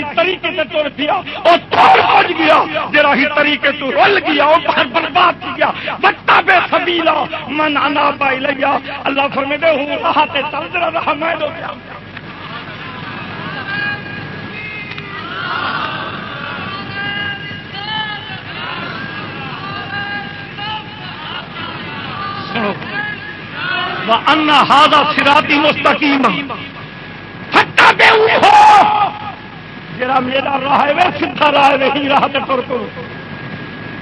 ہی طریقے سے تر گیا وہ توڑ پہنچ گیا، جرا ہی طریقے تو رل گیا وہ باہر برباد کیا بچہ بے سبیلا، من انا پائی لیا اللہ فرمے دے ہوں رہا تے چل رہا میں دو کیا سنو۔ انا ہادا سراتی مستقیم ہٹا بے ہو جرا میرا راہ ہے سیدھا راہ نہیں، راہ تے ٹر کرو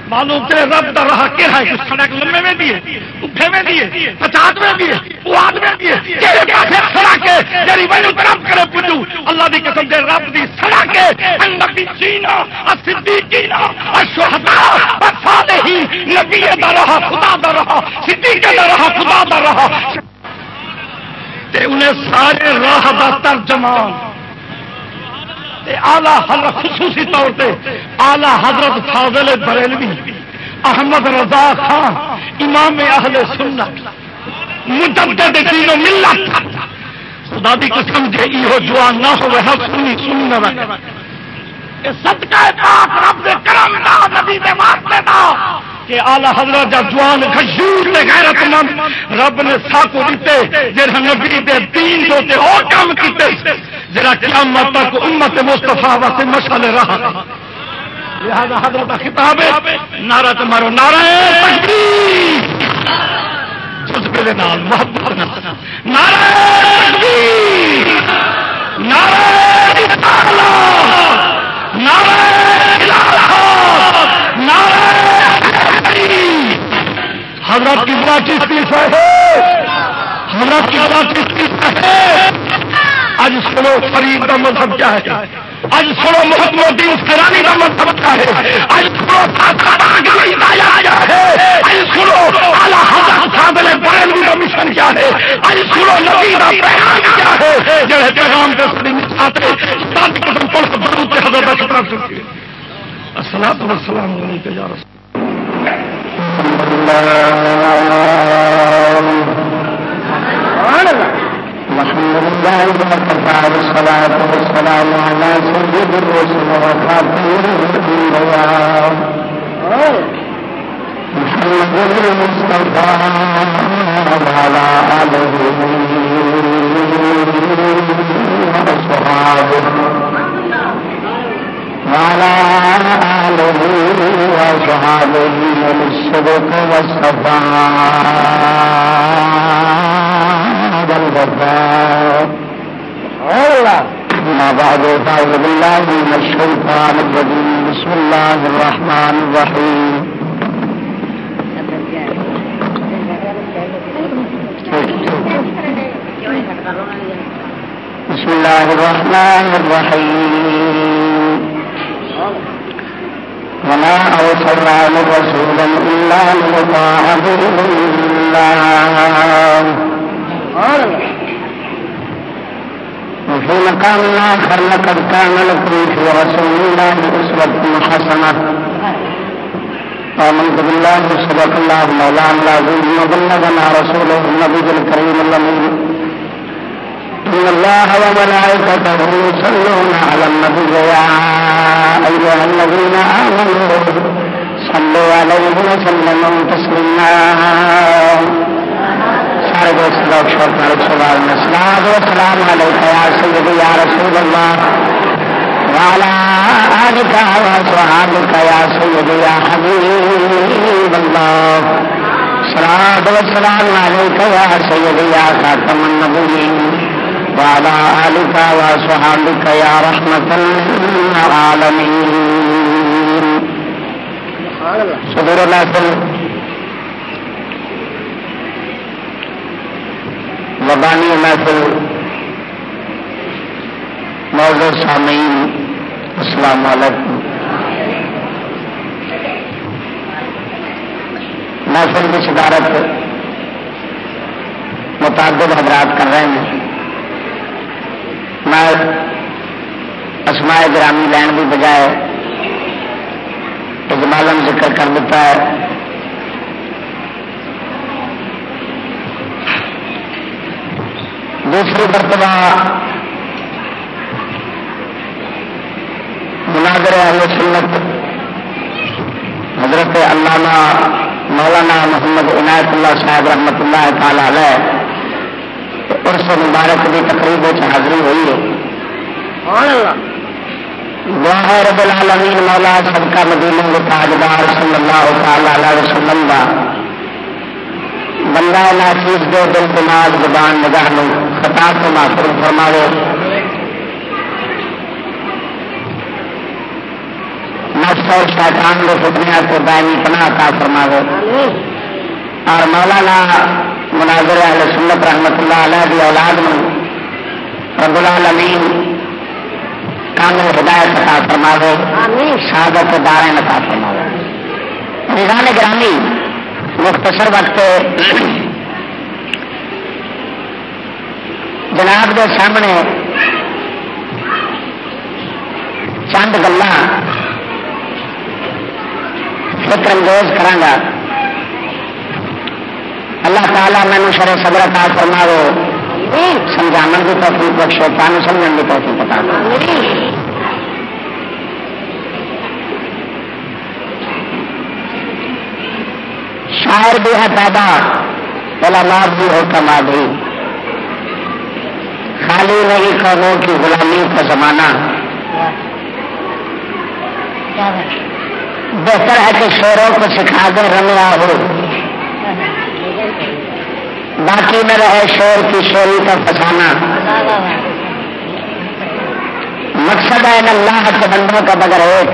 معلوم تیرے رب دا راہ کیا ہے؟ سڑک لمبے میں دیے اٹھے میں دیے پچاس میں دیے پواد میں دیے تیرے پاسے سڑک ہے جری میں طرف کرے پجو اللہ دی قسم دے رب دی سڑک ہے نبی جینا صدیقینا الشہداء والصالحین نبی دا راہ، خدا دا راہ، صدیق دا راہ، خدا دا راہ۔ تے انہیں سارے راہ دا ترجمان۔ آلہ حضرت خصوصی طور پہ آلہ حضرت فاضل بریلوی، احمد رضا خان، امام اہل سنت، مجدد دین و ملت۔ خدا دی قسم جے ایہو جوان نہ ہوئے ہم سنی سنی نہ رکھے صدقہ پاک رب دے کرم دا، نبی دے واسطے دا۔ کہ آلہ حضرت جا جوان غشور نے غیرت مند رب نے ساکو دیتے جڑا نبی دے دین جو تے اور کام کیتے جڑا قیامت تک امت مصطفیٰ واسطے مشعل رہا۔ لہذا حضرت خطاب ہے نعرہ تمہارو نعرہ تکبیر۔ جذبے دے نال محبت نال نعرہ تکبیر۔ نعرہ رسالہ نعرہ الہ نعرہ حضرت کی بڑا چیز حضرت کی بڑا چیز اج سنو فرید کا مذہب کیا ہے؟ اج سنو محمد الدین سرانی کا مذہب کیا ہے؟ اج سنو اج سنو اعلیٰ حضرت صادل بریلوی کا مشن کیا ہے؟ اج سنو نبی کا پیغام کیا ہے؟ جو ہے پیغام کے سڑی آتے سات قسم پڑھ کے حضرت کا خطرہ سنتی السلام علیکم یا رسول الحمد لله وكفى بالصلاة والسلام على سيد الرسل وخاتم الأنبياء محمد المصطفى وعلى آله وأصحابه وعلى آله وصحابه بالصدق والصفاء والوفاء ما بعد فأعوذ بالله من الشيطان الرجيم بسم الله الرحمن الرحيم بسم الله الرحمن الرحيم وما أرسلنا من رسول إلا ليطاع بإذن الله وفي مقام آخر لقد كان لكم في رسول الله أسوة حسنة. آمنت بالله، صدق الله مولانا العظيم، وبلغنا رسوله النبي الكريم الأمين. إن الله وملائكته يصلون على النبي يا أيها الذين آمنوا صلوا عليه وسلموا تسليما سارے دوست لوگ شوق مالک سوال میں سلام و سلام علیکم یا سیدی، یا رسول اللہ وعلى آلك وصحابك يا سيدي يا حبيب الله صلاة والسلام عليك يا سيدي يا خاتم النبيين وعلى آلك وصحابك يا رحمة للعالمين. صدور الله وبانی محفل موضوع سامعین السلام علیکم. محفل کی صدارت متعدد حضرات کر رہے ہیں۔ میں اسماء گرامی لین کی بجائے۔ اجمالم ذکر کر دیتا ہے۔ دوسری مرتبہ سنت، حضرت علامہ مولانا محمد عنایت اللہ صاحب رحمت اللہ تعالی علیہ۔ عرص مبارک کی تقریب حاضری ہوئی ہے۔ رب العالمین مولا سب کا مدینہ کے تاجدار صلی اللہ تعالی علیہ وسلم کا بندہ ناچیز دل دماغ زبان نگاہ خطا کو معصوم فرماوے۔ نفس اور شیطان کے فتنیا کو دائمی پناہ عطا فرماوے۔ اور مولانا مناظر اہل سنت رحمت اللہ علیہ کی اولاد میں رب العالمین کامل ہدایت عطا فرماوے شہادت داریں عطا فرماوے۔ نظام گرامی مختصر وقت جناب کے سامنے چند گلا فکر انگیز کرا اللہ تعالیٰ مینو شر صبر عطا فرماوے۔ سمجھا کی توفیق بخشو تمہیں سمجھنے کی توفیق بتا۔ شاعر بھی ہے پیدا علماء بھی ہو کما بھی خالی نہیں قوموں کی غلامی کا زمانہ۔ بہتر ہے کہ شوروں کو سکھا دے رمیا ہو۔ باقی میں رہے شور کی شوری کا فسانا مقصد ہے اللہ کے بندوں کا بغیر ایک۔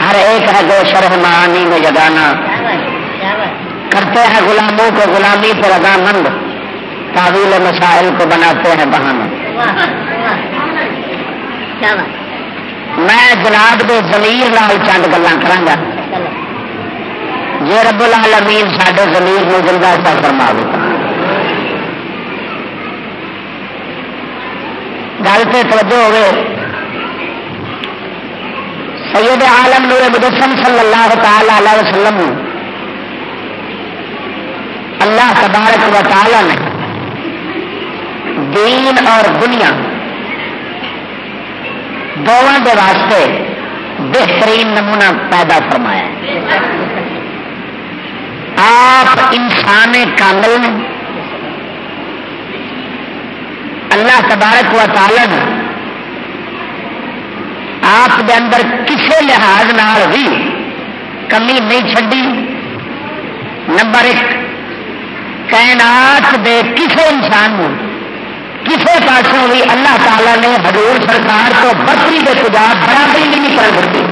ہر ایک ہے جو شرح معانی میں جگانا کرتے ہیں غلاموں کو غلامی پر ادا مند تعویل مسائل کو بناتے ہیں بہانا میں جناب کے زمیر لال چند گلا کرا جی رب العالمین سڈے زمین میں زندہ سا فرما دیتا گل سے توجہ ہوئے۔ سید عالم نور مجسم صلی اللہ تعالی علیہ وسلم اللہ تبارک و تعالی نے دین اور دنیا دونوں کے واسطے بہترین نمونہ پیدا فرمایا۔ آپ انسان کامل میں اللہ تبارک و تعالی نے آپ کے اندر کسی لحاظ نال بھی کمی نہیں چڈی نمبر ایک، کائنات دے کسی انسان میں کسی پاسوں بھی اللہ تعالی نے حضور سرکار کو بکری کے خدا برابری نہیں کر سکتی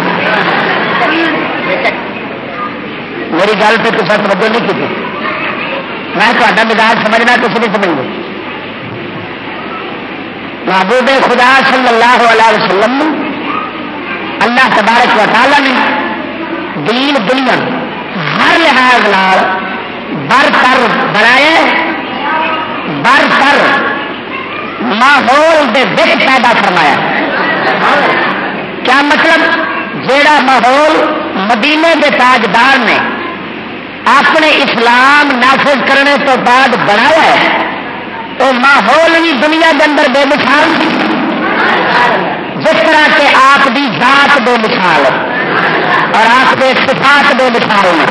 میری گل سے کسی توجہ نہیں کی میں تا مزاج سمجھنا کسی نہیں سمجھ محبوب خدا صلی اللہ علیہ وسلم، اللہ تبارک و تعالی نے دین دنیا ہر لحاظ نال بر کر بنایا بر کر ماحول دے بچ پیدا فرمایا۔ کیا مطلب؟ جیڑا ماحول مدینے کے تاجدار نے اپنے اسلام نافذ کرنے تو بعد بنایا ہے، تو ماحول بھی دنیا کے اندر بے مثال جس طرح کے آپ کی ذات بے مثال اور آپ کے صفات بے مثال میں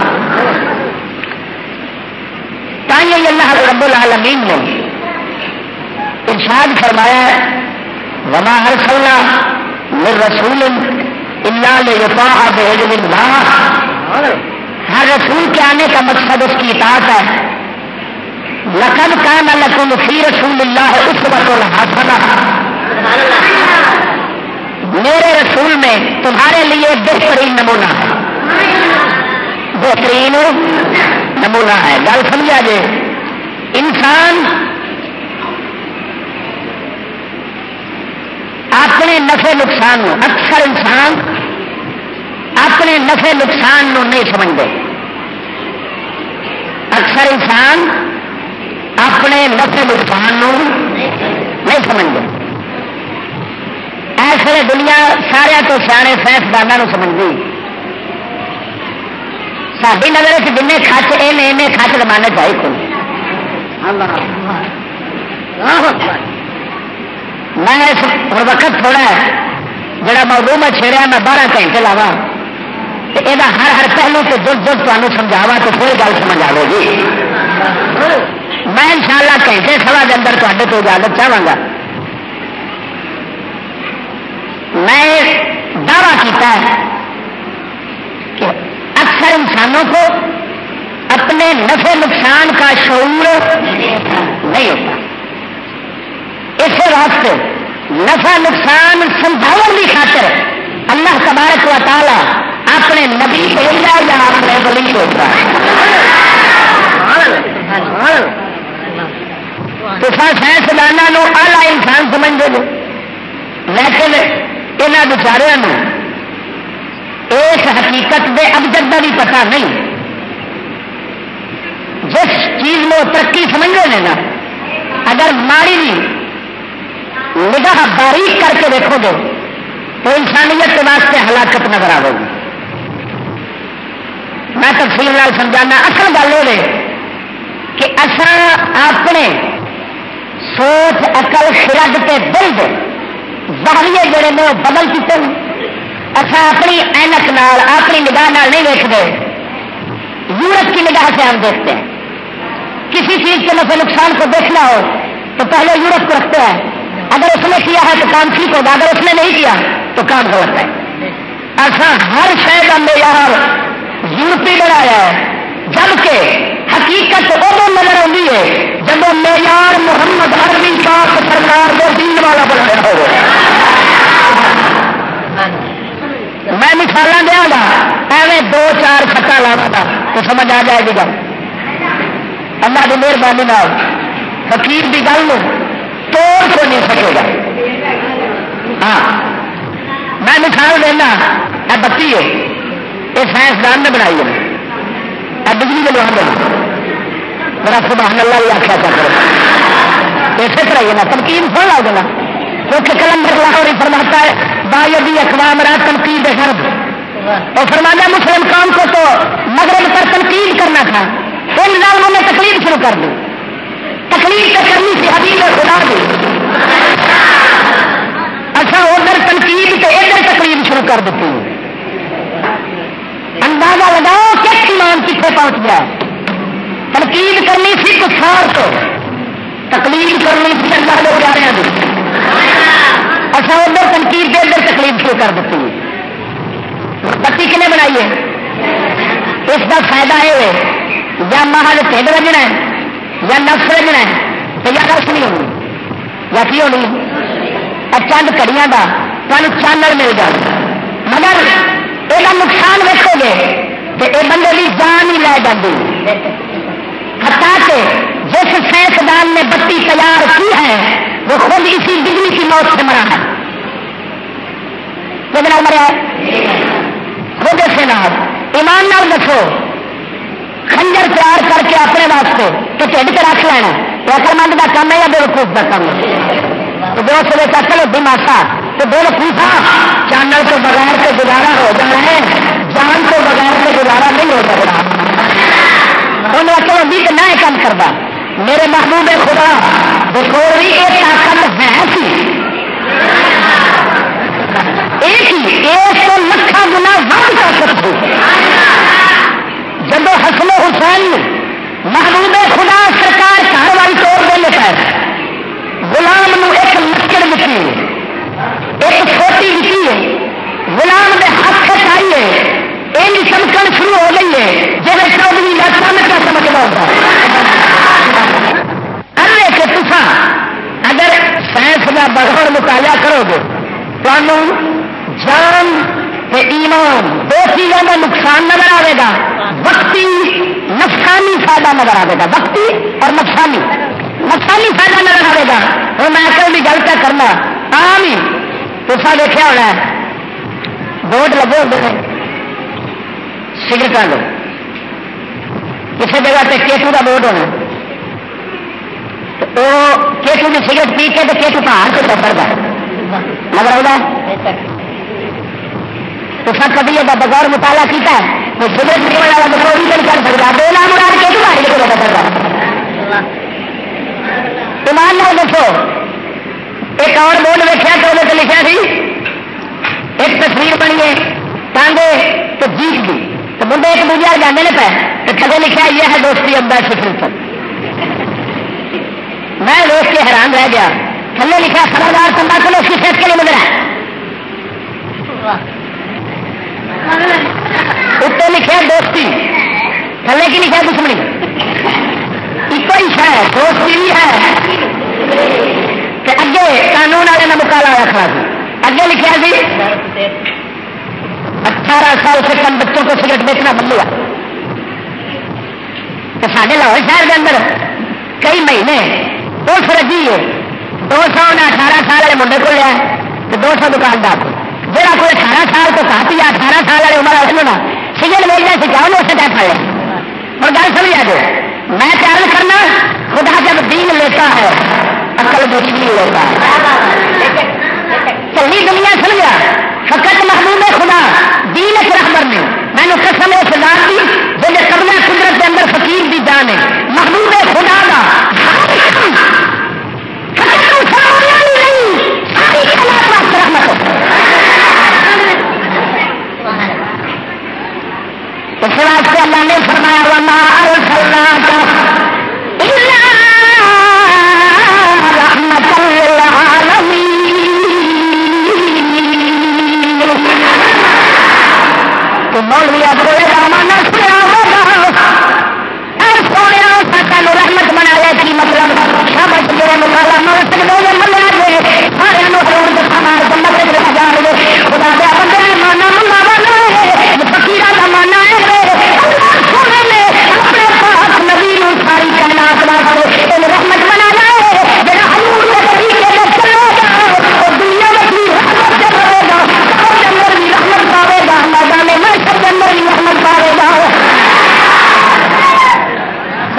تھی اللہ رب العالمین نے ارشاد فرمایا وما ہر سلنا مر رسول اللہ نے لے اللہ ہر رسول کے آنے کا مقصد اس کی اطاعت ہے۔ لقد کان لکم فی رسول اللہ اس وقت الحسنہ میرے رسول میں تمہارے لیے بہترین نمونہ ہے۔ بہترین نمونہ ہے۔ گل سمجھا جائے انسان اپنے نفع نقصان، اکثر انسان اپنے نفے نقصان نو نہیں سمجھتے۔ اکثر انسان اپنے نفے نقصان نو نہیں سمجھتے۔ ایسے دنیا سارا تو سیانے سائنسدانوں سمجھتی۔ ساری نظر سے جن خچ یہ خچ زمانے چاہیے کو میں اس وقت تھوڑا جڑا موضوع میں چھیڑیا، میں بارہ گھنٹے لاوا یہ ہر ہر پہلو سے جد جد تمہیں سمجھاوا تو پھر گل سمجھ آئے گی۔ میں ان شاء اللہ گھنٹے سوا کے اندر تے تو اجازت چاہوں گا۔ میں دعوی کیتا ہے کہ اکثر انسانوں کو اپنے نفع نقصان کا شعور نہیں ہوتا۔ اسی واسطے نفع نقصان سمجھاؤ کی خاطر اللہ تبارک و تعالی اپنے نبی یا اپنے بلی ہوتا تو سائنسدانوں آلہ انسان سمجھتے ہیں۔ لیکن یہاں بچاروں اس حقیقت دے ابجد کا بھی پتا نہیں۔ جس چیز میں ترقی سمجھتے ہیں نا، اگر ماڑی بھی نگاہ باریک کر کے دیکھو گے، تو انسانیت کے واسطے ہلاکت نظر آئے گی۔ میں تفصیل لال سمجھانا، اصل گل ہو کہ اصل اپنے سوچ اقل خرد کے دل دے باہریے جڑے نے وہ بدل چکے ہیں۔ اچھا اپنی اینک نال، اپنی نگاہ نال نہیں دیکھتے یورپ کی نگاہ سے ہم دیکھتے ہیں۔ کسی چیز کے نفع نقصان کو دیکھنا ہو تو پہلے یورپ کو رکھتے ہیں۔ اگر اس نے کیا ہے تو کام ٹھیک ہوگا، اگر اس نے نہیں کیا تو کام غلط ہے۔ ایسا ہر شہر کا معیار یورپی بنایا ہے۔ جبکہ حقیقت ادو نظر آتی ہے جب معیار محمد عربی پاک سرکار کو دین والا بنایا ہو میں مثال دیا گا، ایویں دو چار چھٹا لانا تو سمجھ آ جائے گی گل۔ اللہ کی مہربانی فقیر کی گل توڑ کو نہیں سکے گا۔ ہاں میں مثال دینا یہ بتی ہے یہ سائنسدان نے بنائی ہے۔ بجلی کے لوگ میرا سبحان اللہ بھی آخیا کر اسی طرح ہی نا، تنقید سن لا دینا کیونکہ کلندر لاہور فرماتا ہے باعدی اقوام رہا تنقید غرب اور فرمانا مسلم قوم کو تو مغرب پر تنقید کرنا تھا۔ ان ظالموں نے تکلیف شروع کر دی۔ تکلیف تو کرنی تھی حبیب خدا دی اچھا ادھر تنقید تو ادھر تکلیف شروع کر دیتی اندازہ لگاؤ کس ایمان کتنے پہنچ گیا تنقید کرنی سی کچھ تو۔ تکلیف کرنی سی اللہ کے پیارے دی اچھا ادھر تنقید کے ادھر تکلیف شروع کر دیتی۔ بتی کنے بنائی ہے؟ اس کا فائدہ یہ یا محل ٹھنڈ رجنا ہے، یا نفس رجنا ہے، تو یا نفس نہیں ہونی۔ یا کی ہونی؟ چند کڑیاں کا تمہیں چانل مل جائے۔ مگر یہ نقصان ویکو گے۔ تو یہ بندے کی جان ہی لے جاتی ہٹا کے جس سائنسدان نے بتی تیار کی ہے، وہ خود اسی بجلی کی موت سے مرا ہے۔ کتنا مرا خود سے نام، ایمان نال دسو، خنجر تیار کر کے اپنے واسطے تو ٹھنڈ کے رکھ لینا۔ تو اکل مند کا کام ہے یا بے وقوف کا کام ہے؟ تو دو سو اکل ہوتی ماسا، تو بے وقوفا چانل تو بغیر سے گزارا ہو جانا ہے۔ جان تو بغیر سے گزارا نہیں ہو سکتا۔ انہوں نے اکل ہوتی کہ نہ کام کرتا۔ میرے محبوب خدا، بکور بھی ایک طاقت ہے سی ایک ہی، ایک سو لکھا گنا ود طاقت ہو جب حسن حسین محبوب خدا سرکار گھر والی توڑ دے پائے غلام نو ایک لکڑ مٹی ایک چھوٹی مٹی ہے، غلام دے ہاتھ آئیے یہ چمکن شروع ہو گئی ہے۔ جی چودھری کا سمجھ کا سمجھنا ہوتا ہے کہ تصا اگر سائنس کا بغور مطالعہ کرو گے تو جان ایمان دو چیزوں کا نقصان نظر آئے گا۔ وقتی نقصانی فائدہ نظر آئے گا۔ وقتی اور نقصانی نقصانی فائدہ نظر آئے گا۔ اور میں کل بھی گل کرنا؟ عام ہی تصا دیکھا ہونا ہے۔ بورڈ لگے ہوتے ہیں۔ سگریٹوں کسی جگہ پہ کیسو کا بورڈ ہونا۔ تو کیسو کی سگریٹ پی کے تو کیسو پہاڑ سے پکڑ گا مگر ہوگا تو سب کبھی یہ بغور مطالعہ کیتا ہے۔ تو سگریٹ پینے والا بغور نہیں کر سکتا دو نام مراد کیسو پہاڑی کے پکڑ گا ایمان نہ دیکھو ایک اور بورڈ دیکھا تو وہ لکھا سی۔ ایک تصویر بنی ہے۔ ٹانگے تو جیت بھی تو منڈے ایک دوجے والے جانے نے پہ تو لکھا یہ ہے دوستی ابا سفر میں دیکھ کے حیران رہ گیا۔ تھلے لکھا خبردار تمبا کو اس کی صحت کے لیے مل رہا ہے۔ اتنے لکھا دوستی۔ تھلے کی لکھا دشمنی۔ ایک ہی شاید دوستی بھی ہے۔ کہ اگے قانون والے نے مکالا ہوا کھڑا سی۔ اگے لکھا سی اٹھارہ سال سے کم بچوں کو سگریٹ بیچنا بند ہوا۔ تو سارے لاہور شہر کے اندر کئی مہینے اس رجی ہے۔ دو سو نے اٹھارہ سال والے منڈے کو لیا تو دو سو دکاندار جہاں کوئی اٹھارہ سال تو کافی اٹھارہ سال والے عمر والے نا سگریٹ بیچنا سکھاؤ اسے کیا پڑ لیا اور گل سمجھا دو میں پیار کرنا خدا جب دین لیتا ہے، عقل بری نہیں ہوتا چلی دنیا سمجھا۔ فقط محبوب خدا۔ دین ایک رحبر نے میں نے قسم اس ذات کی جیسے قبلہ قدرت کے اندر فقیر دی جان ہے۔ محبوب خدا کا اس واسطے اللہ نے فرمایا، وما ارسلناک مولوی ابرے دامن سیا ہوگا۔ سونے سانو رحمت بنا لے کی جی، مطلب سب جی مکالا مل سکتے ہیں ملیا گے سارے سامان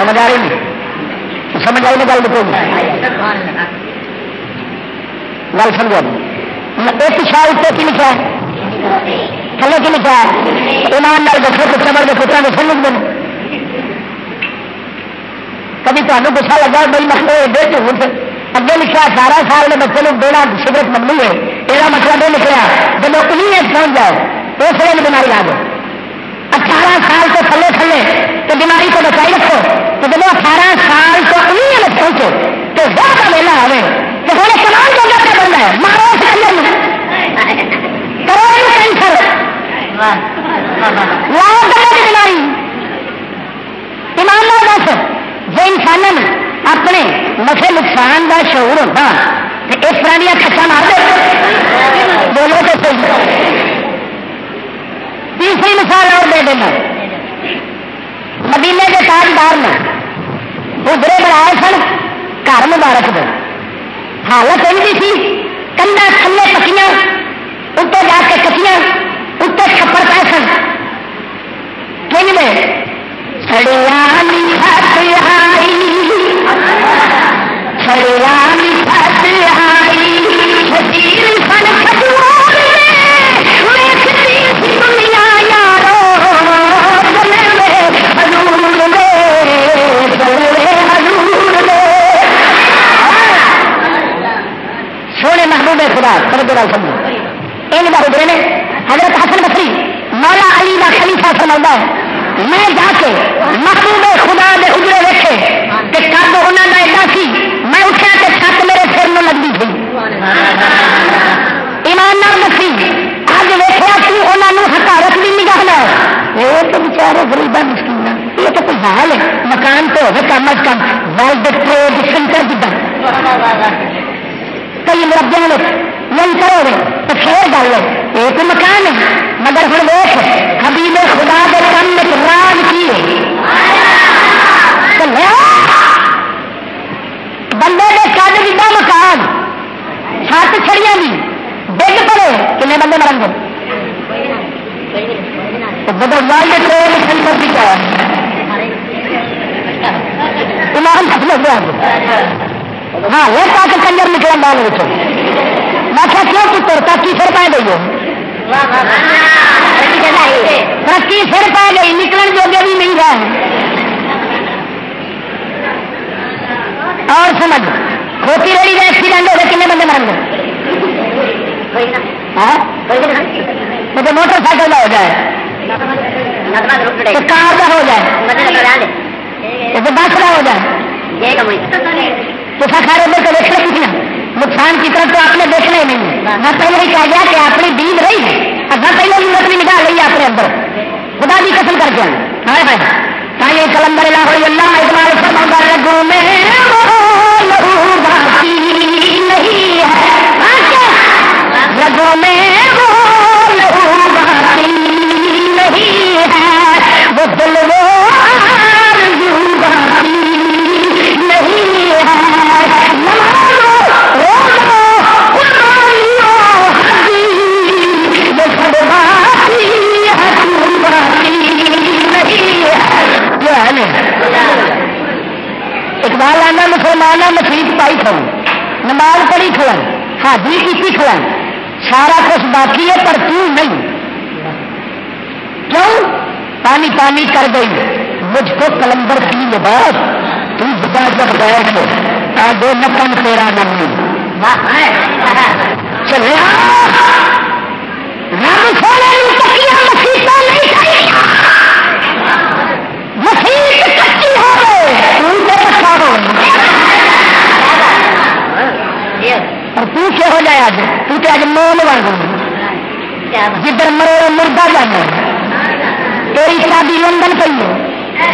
سمجھ آ رہی نہیں؟ سمجھ آئی نا گل بتو گل سمجھا ایک شاہ اتنے کی لکھا ہے؟ تھلے کی لکھا ہے؟ ایمان نال دسو تو چمڑ کے پترا نے سمجھ دیں کبھی تمہیں گسا لگا بھائی مسئلے ایڈے جھوٹ۔ اگے لکھا اٹھارہ سال کے بچے کو دینا سگرٹ ممنوع ہے۔ یہ مطلب یہ نکلا جب انہیں پہنچ جائے اس لیے بیماری آ جائے اٹھارہ سال تو تھلے تھلے تو بیماری کو بچائی رکھو، تو جب اٹھارہ سال تو انہیں میں پہنچو تو وہ کا میلہ آئے تو ہوں کمان کو کیا بننا ہے، مارو اس کرو کینسر۔ لاؤ کرے بیماری۔ ایمان دس جو انسان اپنے نفے نقصان کا شعور ہوتا تو اس طرح دیا کچا مار دے۔ بولو تو صحیح۔ تیسری مثال اور دے دینا۔ مدینے کے تاجدار نے ادھر بنائے سن، گھر مبارک دے۔ حالت ایسی سی کنڈا تھلے پکیاں اتنے جا کے کچیاں اتنے چھپڑ پائے سن۔ کن میں؟ سڑیانی آئی سن محبوب خدا سمجھو گل سمجھو۔ یہ بہت نے حضرت حسن بکری مولا علی کا خلیفہ فرما ہے۔ میں جا کے محبوب خدا دے اجرے ویٹے کہ کب انہوں کا ایڈا سی، میں اٹھا کے چھت میرے سر میں لگتی تھی۔ ایماندار دسی اج ویٹیا کہ انہوں نے حکارت بھی نگاہ لو یہ تو بچارے غریبا مسکین یہ تو کوئی حال ہے؟ مکان تو ہوگا کم از کم ورلڈ ٹریڈ سینٹر کی کئی مربے نہیں کرو گے، تو پھر گل ہے یہ تو مکان ہے، مگر ہر ویخ حبیب خدا کے کم میں راج کی ہے۔ بندے کے کد بھی مکان۔ چھت چھڑیاں بھی۔ ڈگ پڑے، کنے بندے مرن گے۔ بدل ورلڈ سینٹر کی کیا ایمان حسن ہو ہاں وہ پاک کنجر نکلا بال میں کیا کیوں پتر تاکی سر پا گئی ترقی سر پا گئی، نکلن جو بھی نہیں رہا اور سمجھ، کھوتی ریڑی کا ایکسیڈنٹ ہو گئے، کنے بندے مرن گے؟ ہاں؟ موٹر سائیکل کا ہو جائے۔ کار کا ہو جائے۔ بس کا ہو جائے۔ تو سارے ادھر کو دیکھنا پوچھنا نقصان کی طرف تو آپ نے دیکھنا ہی نہیں۔ ہے میں پہلے ہی کہہ گیا کہ اپنی دین رہی ہے۔ اگر پہلے ضرورت بھی نکال رہی ہے اپنے اندر۔ خدا کی قسم کر کے ہائے ہائے یہ کلندر لاہور اللہ اقبال فرما رگوں میں لہو باقی نہیں ہے۔ رگوں میں اقبال آنا مسلمانہ مسیح پائی کھڑوں نماز پڑھی کھڑن حاضری کی کھڑن سارا کچھ باقی ہے پر تو نہیں کیوں پانی پانی کر گئی مجھ کو کلندر کی لباس تم بتا جب بیٹھ آگے نقم تیرا نہیں چلے رب سونے مسیح نہیں مسیح کچی ہو گئے تم سے کچا ہو اور تو کیا ہو جائے آج؟ تو تے آج مول بن جدھر مرو مردہ جانا تیری شادی لندن پہ ہے۔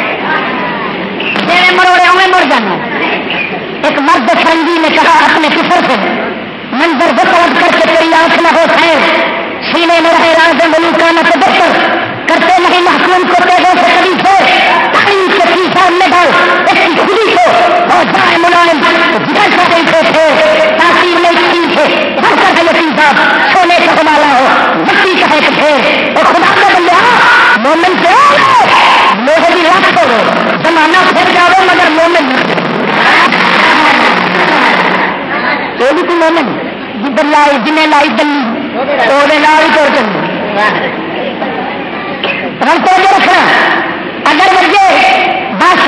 تیرے مروڑے اوے مر جانا ایک مرد فرنگی نے کہا، اپنے کفر سے منظر بطلب کر کے تیری آنکھ نہ ہو خیر سینے میں رہے راز ملوکا نہ تو بہتر کرتے نہیں، محکوم کو تیزوں سے کبھی سے تعلیم کے پیچھے میں ڈال اس کی خودی کو اور جائے ملائم جگہ سے نہیں تھے، تاثیر میں کی تھے ہر طرح یقین صاحب، سونے کا ہمالا ہو۔ مٹی کا ہے پھر اور خدا کا بندہ، مومن کیا لوگوں کی رکھ کرو زمانہ پھر جاؤ مگر مومن یہ بھی تو مومن، جدھر لائی، جنہیں لائی دلی وہ لائی تو چلی ہم تو جو رکھنا۔ اگر ورگے بس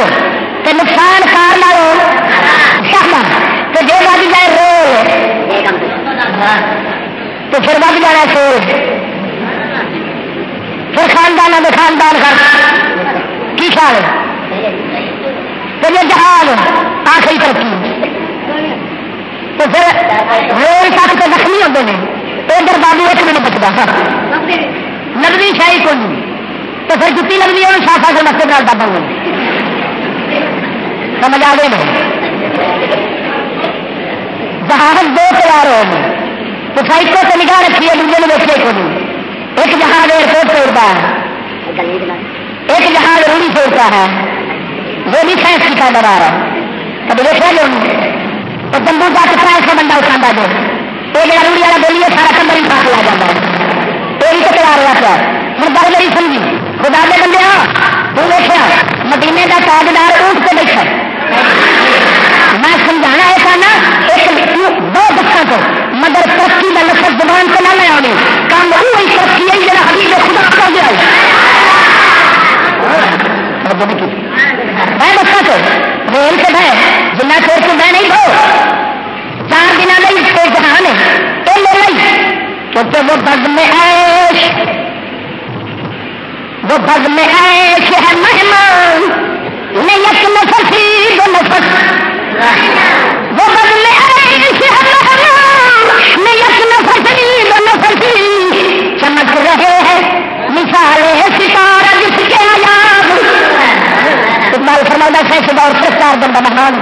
تو نقصان کار نہ ہو شاہ تو جو بج جائے رول تو پھر بج جانا سول پھر خاندان میں خاندان کر۔ کی خیال ہے؟ تو یہ جہاز، آخری ترقی۔ تو پھر رول تک تو زخمی ہوتے ہیں۔ ادھر بابو ایک منٹ بچتا لگنی شاہی کو نہیں تو پھر جتی لگنی ہے شاخا سے مقصد ڈالتا پاؤں سمجھ آ گئے جہاز دو تیار ہو تو سائیکل سے نگاہ رکھی ہے، دوسرے نے دیکھے کو ایک جہاز ایئرپورٹ سے اڑتا ہے۔ ایک جہاز روڑی سے اڑتا ہے۔ وہ بھی سائنس کی کا ڈرا رہا ہے۔ کبھی دیکھا جو تو جمبو کا کتنا ایسا بندہ اٹھانا جو۔ یہ جگہ روڑی والا بولیے، سارا کمر ہی ساتھ لا جاتا ہے۔ یہ تو تیار ہوا کیا؟ ہوں گل میری سمجھی۔ خدا دے بندے تو دیکھا مدینے کا تاجدار اونٹ کے بیٹھا میں سمجھانا ہے کہنا ایک دو دکھا کو مگر ترقی کا لفظ زبان سے نہ لے آنے کام وہی ترقی ہے جہاں حبیب خدا کر گیا میں بچہ تو ریل سے بہ جنا چور سے بہ نہیں بھو چار دن میں جہان ہے یہ لے لی کیونکہ وہ بد میں ایش وہ بد میں ایش ہے مہمان نہیں یک نفسی دو نفس۔ وہ بد میں ایش ہے مہمان نہیں یک نفسی دو نفسی چمک رہے ہیں مثال ستارہ جس کے آیاب اقبال فرماؤں سائنس دور سے چار بندہ مہمان۔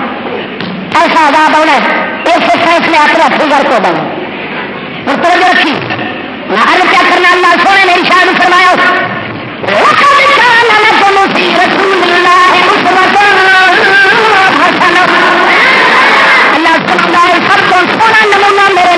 ایسا عذاب ہونا ہے، اس سائنس نے اپنا فگر کو بنا توجہ رکھی۔ ہر کیا کرنا اللہ سونے نے ارشاد فرمایا۔ اللہ سب کو سونا نمونہ میرے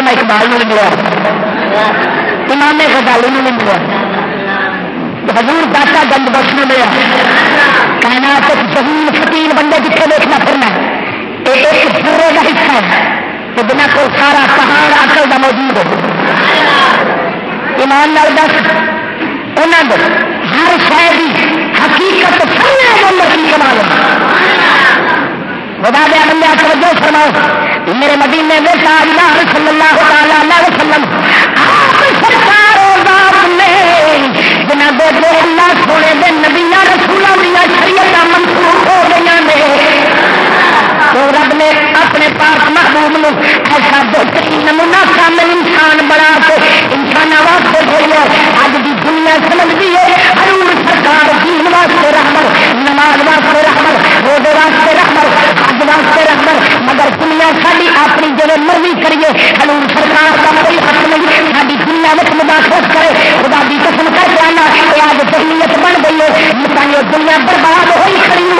اللہ میں اقبال نہیں ملا امام غزالی نے نہیں ملا حضور داتا گند بخش نے ملا کہنا تو زمین فکیل بندے جتنے دیکھنا پھرنا یہ ایک پورے کا حصہ ہے کہ بنا کو سارا پہاڑ اکل کا موجود ہے ایمان لال دس انہوں نے ہر شہر کی حقیقت کما بتا دیا بندے توجہ فرماؤ میرے مدینے میں تاجدار صلی اللہ تعالی علیہ وسلم سرکار نے جنہ دے اللہ سونے دے نبیا رسولوں دیا شریعت منسوخ ہو گئی تو رب نے اپنے پاس محبوب نو ایسا بہترین نمونہ کامل انسان بنا کے انسان واسطے بولو اج کی دنیا سمجھتی ہے ضرور سرکار دین واسطے رحمت، نماز واسطے رحمت، روزے واسطے رحمت، حج واسطے رحمت، مگر دنیا ساری اپنی جگہ مرضی کریے۔ حضور سرکار کا کوئی حق نہیں ساری دنیا میں مداخلت کرے۔ خدا کی قسم کر کے آنا یہ آج ذہنیت بن گئی ہے۔ دنیا برباد ہوئی کھڑی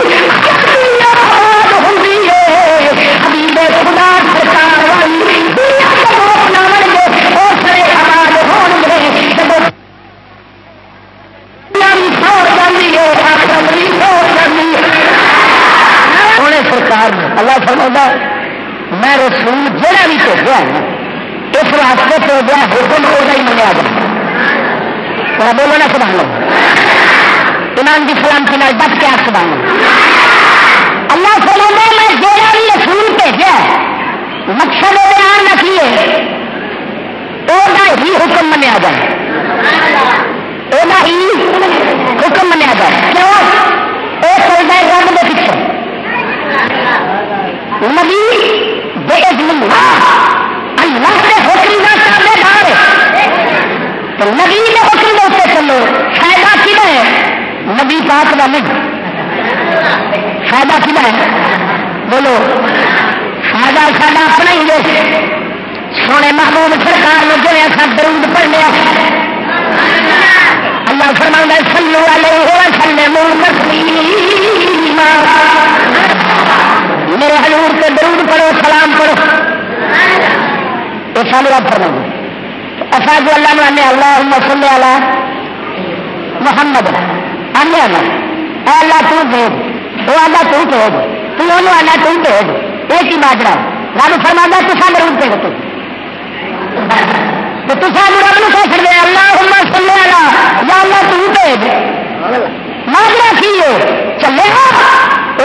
اللہ فرما میں رسول جہاں بھی بھیجا اس راستے پہ گیا، حکم وہ ہی منیا گیا بولو نا، سبحان لو ایمان جی کی سلامتی نال بچ کے آپ سبحان اللہ۔ فرما میں جہاں بھی رسول بھیجا مقصد وہ بیان نہ کیے۔ وہ ہی حکم منیا جائے وہ ہی حکم منیا جائے کیوں؟ وہ چلتا ہے رب کے پیچھے۔ نبی، بے اللہ۔ اللہ کے حکم کا تابے دار۔ تو نبی نے حکم دے اتنے چلو۔ فائدہ کھلا ہے؟ نبی پاک کا نہیں فائدہ کھلا ہے؟ بولو۔ فائدہ ساڈا اپنا ہی ہے۔ سونے محبوب سرکار نے جو ایسا درود پڑھ لیا اللہ فرما سلو والے ہو سلے مور میرے حضور کے درود پڑھو، سلام پڑھو۔ یہ سال رب فرما اصا جو اللہ نے آنے اللہ مسلم والا محمد۔ آنے آنا۔ اے اللہ تو بھیج وہ آدھا تو بھیج تو انہوں آنا تو بھیج ایک ہی باجرا رب فرما تو سا درود پہ تو۔ تو تصا رب نو کہہ سکتے اللہ مسلم والا یا اللہ تو بھیج ماجرا کی ہو چلے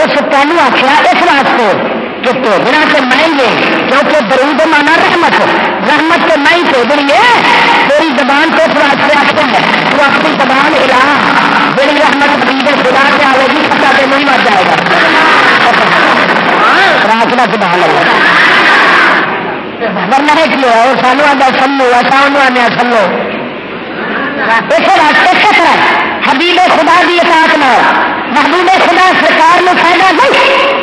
اس تینوں آخیا اس واسطے کہ بھیجنا سے میں گے کیونکہ درود مانا رحمت رحمت تو میں بھیجنی ہے۔ تیری زبان تو اس واسطے آخر ہے۔ تو اپنی زبان ہلا۔ بڑی رحمت خرید خدا سے آئے گی پتا تو نہیں مر جائے گا۔ رات کا سبحان اللہ ورنہ کی ہے وہ سانو آدھا سنو، ایسا انہوں آنے سنو۔ اس واسطے کس حبیب خدا کی اطاعت نہ محبوب خدا سرکار میں فائدہ نہیں۔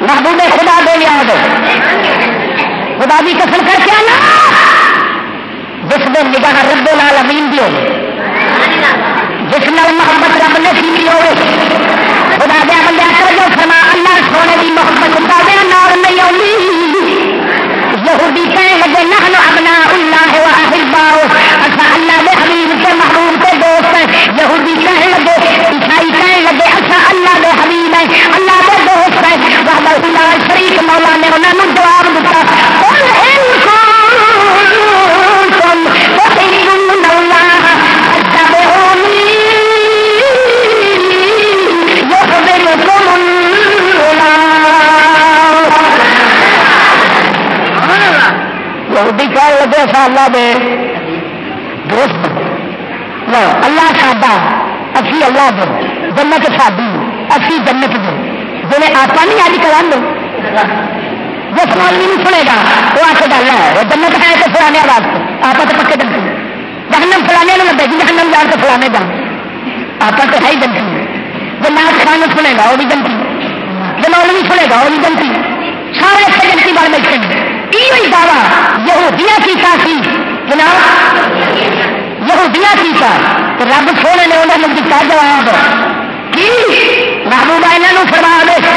محبوب خدا دے یاد خدا بھی قسم کر کے آنا۔ جس دن نگاہ رب لال امین بھی ہو جس نال محبت رب نے سی ہوئے۔ خدا دیا بندہ کر جو فرما، اللہ سونے کی محبت خدا دیا نال نہیں آئی یہودی کہنے لگے، نحن ابنا اللہ و احباؤ۔ اچھا اللہ دے حبیب کے محبوب کے دوست ہیں۔ یہودی کہنے لگے عیسائی لگے اللہ مولا نے انہوں نے جواب دیتا اللہ۔ لگے سا اللہ دے۔ دوست اللہ ساڈا اسی اللہ دے۔ جنت سادی اسی جنت دے۔ جنہیں آپ نہیں آج کران جس مولوی نہیں سنے گا۔ وہ آ کے ڈالنا ہے۔ وہ جنت ہے تو فلانے آواز آپ تو پکے جنتی جہنم فلانے میں لگے گی جہنم جان تو فلانے جان۔ آپ تو ہے ہی جنتی جو ناچ خان سنے گا، وہ بھی جنتی جو مولوی سنے گا، وہ بھی جنتی سارے اتنے جنتی بال بیٹھے ہیں۔ یہ دعوی یہودیاں کیتا سی جناب، یہودیاں کیتا تو رب سونے نے انہوں نے دتا جواب۔ کی؟ محبوبہ یہاں فرما دے۔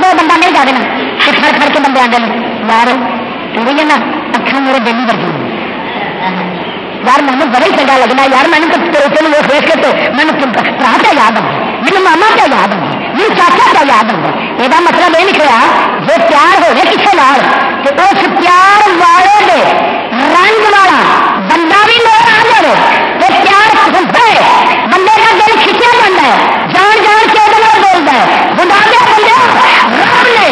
اگو بندہ نہیں جا دینا کہ کھڑ کھڑ کے بندے آتے ہیں یار تھی نا اکھان میرے دلی ورگی یار مجھے بڑا ہی چنگا لگنا یار میں نے تو تین وہ دیکھ کے تو میں نے پڑھا کیا یاد آ میرے ماما کیا یاد آ میرے چاچا کیا یاد آ یہ مطلب یہ نکلا جو پیار ہو گیا کسی نال کہ اس پیار والے دے رنگ والا بندہ بھی لوگ آ جائے تو پیار ہوتا ہے بندے کا دل کھچیا جاتا ہے جان جان کے وہ بولتا ہے بندہ رب نے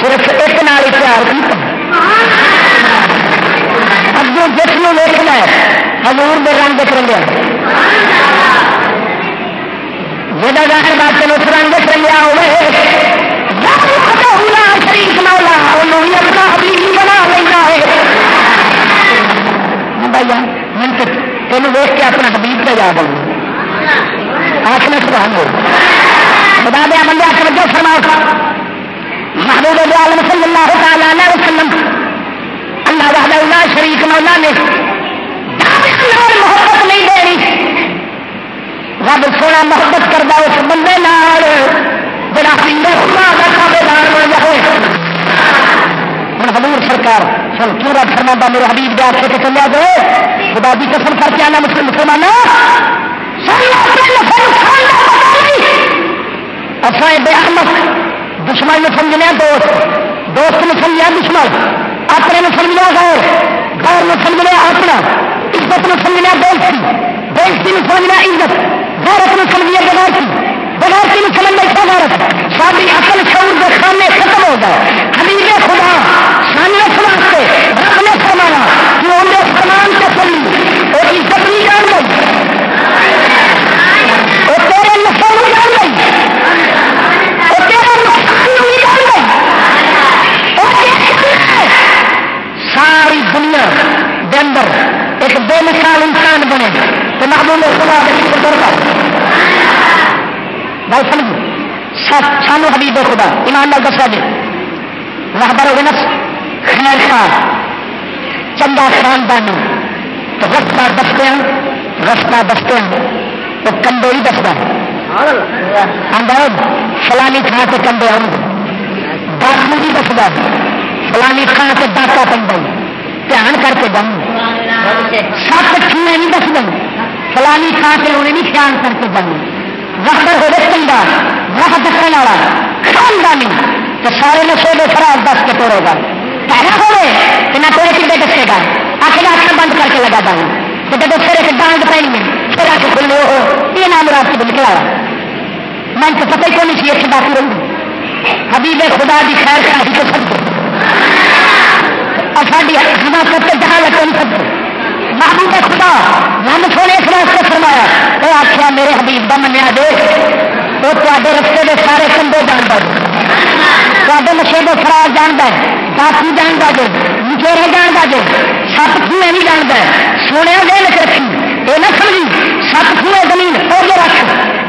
صرف ایک نال پیار کی اگوں جس میں ویکنا ہے ہزور میں رنگ دکھ رنگیا ظاہر بات چلو رنگ دکھ شریف مولا، انہوں اپنا حبیب بنا لینا ہے۔ بھائی تین ویک کے اپنا حبیب پہ یاد آؤں آخر سبحان ہو خدا دیا بندہ توجہ فرماؤ۔ محبوب عالم صلی اللہ تعالی علیہ وسلم، اللہ وحدہ اللہ شریف مولا نے محبت نہیں دینی۔ رب سونا محبت کرتا اس بندے جڑا خدا کا تابےدار بن جائے ہوں حضور سرکار، سن پورا فرما میرے حبیب دیا کے چلیا جائے۔ خدا کی قسم کر کے آنا مسلم مسلمان بے احمد، دشمن نے سمجھنے دوست دوست نے سمجھا دشمن اپنے میں سمجھنا غیر غیر میں سمجھنا اپنا عزت میں سمجھنا بےزتی بےزتی میں سمجھنا عزت، غیرت میں سمجھنا بغیرتی بغیرتی میں سمجھنا کیا غیرت ساری اصل شعور کے سامنے ختم ہو گئے حبیب خدا سامنے سمجھتے رب نے فرمایا کہ انہیں سامان سے چلی سانو حبیب خدا ایمان لال دسا جی رہبر ہوگی نفس خیر خان چنگا خاندان تو رستہ دستے ہیں رستہ دستے ہیں تو کندے ہی دستا ہے فلانی تھان سے کندے آؤں ڈاکو بھی دستا فلانی تھان سے ڈاکا پہ دھیان کر کے جاؤں سات چوئے نہیں دس دیں فلانی تھان سے انہیں نہیں خیال کر کے جاؤں وقت ہو چنگا راہ دسنے والا خاندانی تو سارے نشے دے خراب دس کے توڑے گا۔ پہلا ہوئے کہ نہ کوئی کھلے دسے گا۔ آخر آخر بند کر کے لگا دوں۔ تو جب پھر ایک ڈانگ پہنی ہے پھر آ کے کھلے ہو۔ یہ نام رات کی نکلا میں تو پتہ ہی کون سی ایک باقی رہوں حبیب خدا دی خیر خاصی تو سب۔ اور ساری حماقت سے جہاں لگ نہیں سکتے محبوب خدا رب سونے اس واسطے فرمایا۔ وہ آخیا میرے حبیب کا منیا دے۔ وہ تے رستے کے سارے کندے جانتا ہے تے نشے کے فراغ جانتا ہے باپو جانتا جو مچورے جانتا جو سپ کھوئے نہیں جانتا ہے سونے دے لکھ رکھی یہ نہ سمجھی سپ کھوئے زمین اور جو رکھ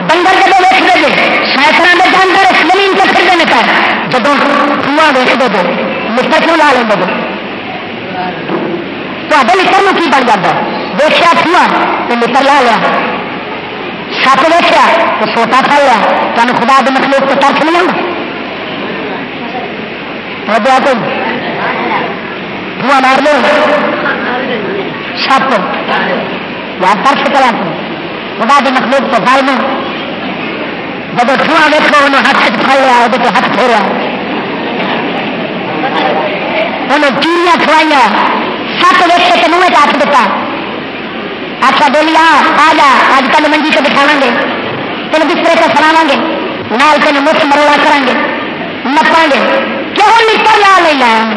ڈنگر جب ویچ دے گے سائکل میں جانور اس زمین سے پھر دینے پہ جب کھوا ویچ دے دو مٹر کیوں لا لیں گے تے مٹر کی بن جاتا دیکھا کھوا تو مٹر لا لیا سپ دیکھا تو سوٹا کھا لیا تمہیں خدا کے مخلوق تو ترک نہیں آتا کوئی دھواں مار لو۔ سپ یا ترس کرا خدا کے مخلوق تو پھل میں جب دھواں دیکھو، انہوں ہاتھ پھل لیا وہ ہاتھ پھیرا انہیں چیڑیاں کھوائیاں۔ سپ دیکھ کے منہ چاٹ دیتا۔ اچھا، آخر بولی آ جا اج کل منجی سے بٹھا گے۔ تین بسترے سے سناو گے۔ نال تین مفت مروڑا کریں گے۔ نپا گے۔ کیوں نکل لا لینا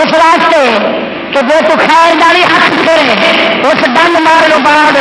اس واسطے کہ جو تو خیر داری ہاتھ پھیرے اس ڈنگ مارنے بعد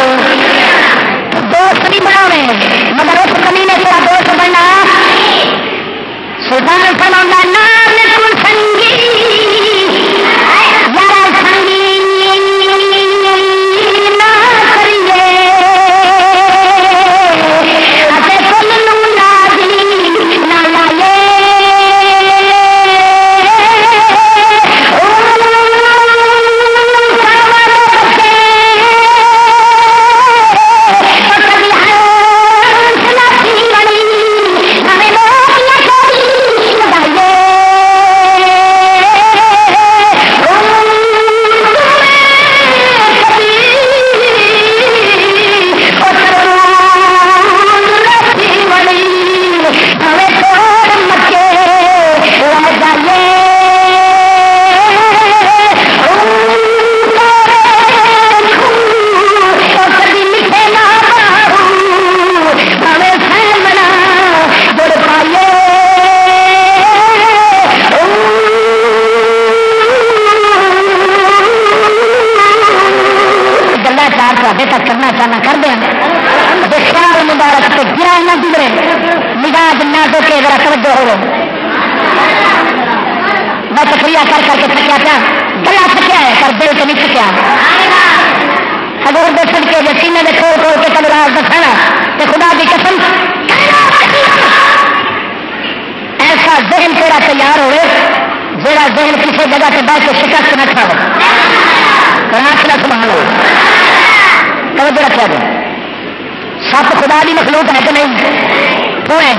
مخلوق ہے کہ نہیں؟ تو ہے،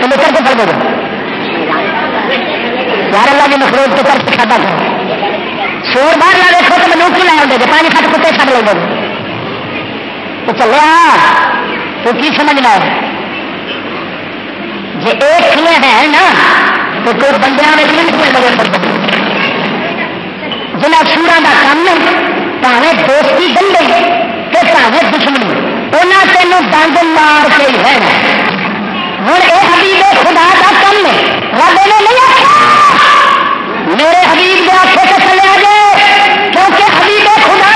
تو نکل کے پڑ دو یار اللہ کی مخلوق تو کر کھاتا تھا سور باہر نہ دیکھو تو منوق کی لائے ہوتے پانچ سات کتے سب لے دیں تو چلے تو کی سمجھنا ہے جی ایک کھلے ہے نا، تو کوئی بندے میں کھلے بدل پڑتے جنا سورا کا کام پاوے دوستی گندے تو پاوے دشمنی۔ انہیں تین دند مار کے ہے۔ ہوں یہ حبیب خدا کا کم ہے۔ رب نے نہیں آخر میرے حبیب کے آخے سے چلے گئے کیونکہ حبیب خدا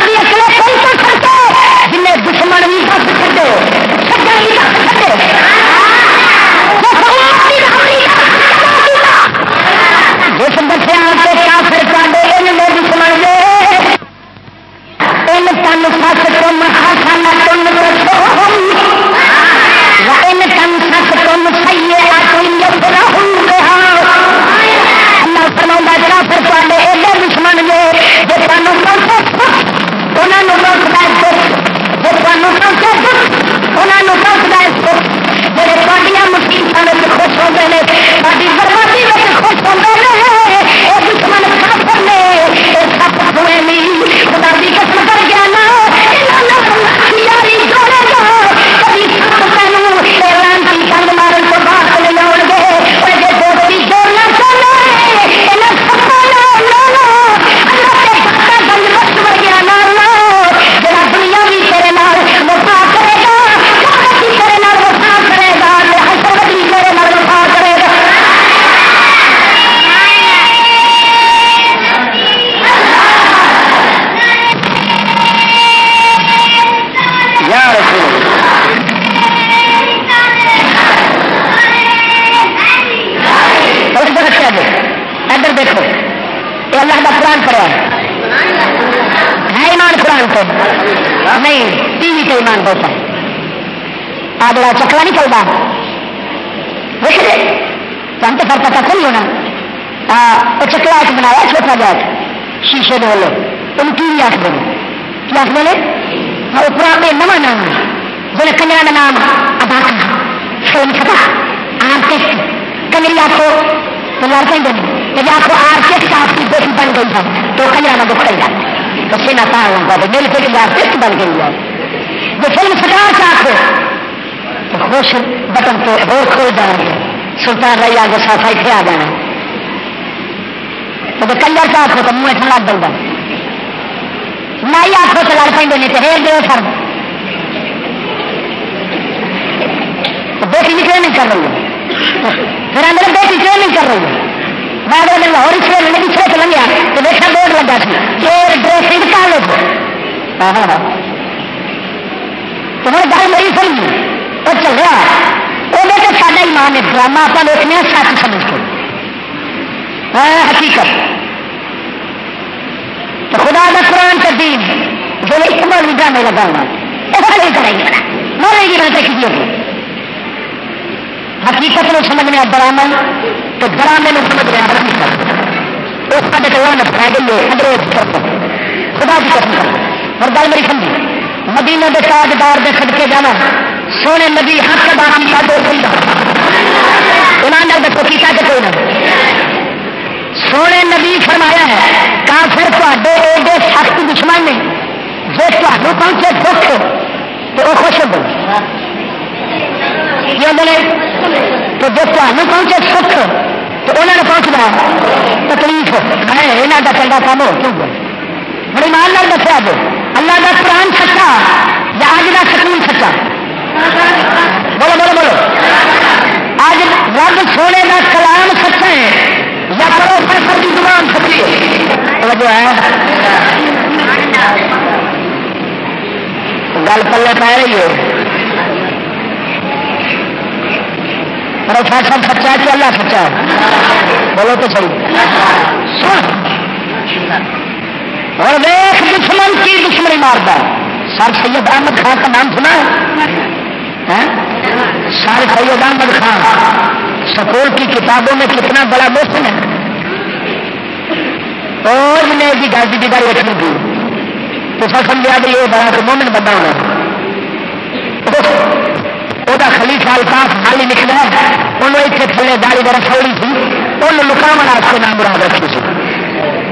بنایا چھوٹا جا شیشے دے والے تم کی آخر کی آخر وہ پرانے نواں نام جن کنجر کا نام اداکار فلم سکا آرٹسٹ کنجری آخو تو لڑ پہ جب آخو آرٹسٹ آپ کی بیٹی بن گئی ہے۔ تو کنجرا کا دکھ چل جاتا۔ تو سینا پار لگتا ہے میری بیٹی آرٹسٹ بن گئی ہے۔ جو فلم سکار سے آخو خوش بٹن تو اور کھول جانا گے سلطان رہی آگے صفائی آ جانا۔ تو کنجر کا آخو تو منہ ٹھنڈا دل نائی آخو تو لڑ پہ ہیر دے سر بیٹی بھی ٹریننگ کر رہی ہے پھر اندر بیٹی ٹریننگ کر رہی ہے میں اگر میں لاہور اس لیے پچھلے چل گیا تو دیکھا بورڈ لگا سی چور ڈریسنگ کالج تو میں گل میری سمجھی وہ چل رہا وہ سارا ایمان ہے ڈرامہ آپ دیکھنے سچ سمجھ کے حقیقت تو کا قرآن کا دین جو ایک بار ڈرامے لگا ہوا۔ نہیں کریں گے۔ کسی حقیقت میں سمجھنے ڈرامہ تو ڈرامے میں سمجھ رہے حقیقت اس کا گئی خدا کی قسم اور گل میری سمجھی مدینہ کے تاجدار دے سد جانا، سونے نبی حق بارم دو دیکھو کیتا کہ کوئی نہ سونے نبی فرمایا ہے، کافر تے ایڈے سخت دشمن نے، جو تمہیں پہنچے دکھ تو وہ خوش ہو تو جو تمہیں پہنچے سکھ تو انہوں نے پہنچنا تکلیف ہے یہاں کا چنگا کام ہو، کیوں بڑی مان نال دسیا جو، اللہ کا قرآن سچا، یا اج کا سکون سچا؟ بولو بولو بولو۔ آج رب سونے کا کلام سچا ہے۔ یا پروفیسر کی زبان سچی۔ ہے ہے گل پلے پی رہی ہے۔ پروفیسر سچا ہے کہ اللہ سچا ہے؟ بولو تو صحیح۔ اور دیکھ دشمن کی دشمنی مارتا سر سید احمد خان کا نام سنا ہے۔ ہاں؟ سر سید احمد خان، سکول کی کتابوں میں کتنا بڑا محسن ہے۔ اور نے بھی کی گاڑی رکھنی تھی۔ تو سر سمجھا کہ یہ بڑا تو مومن بندہ ہونا۔ وہ خلیفہ الطاف خالی نکلا انہوں اتنے تھلے داڑی بڑا سوڑی تھی۔ انہوں لکاو واسطے نام مراد رکھی تھی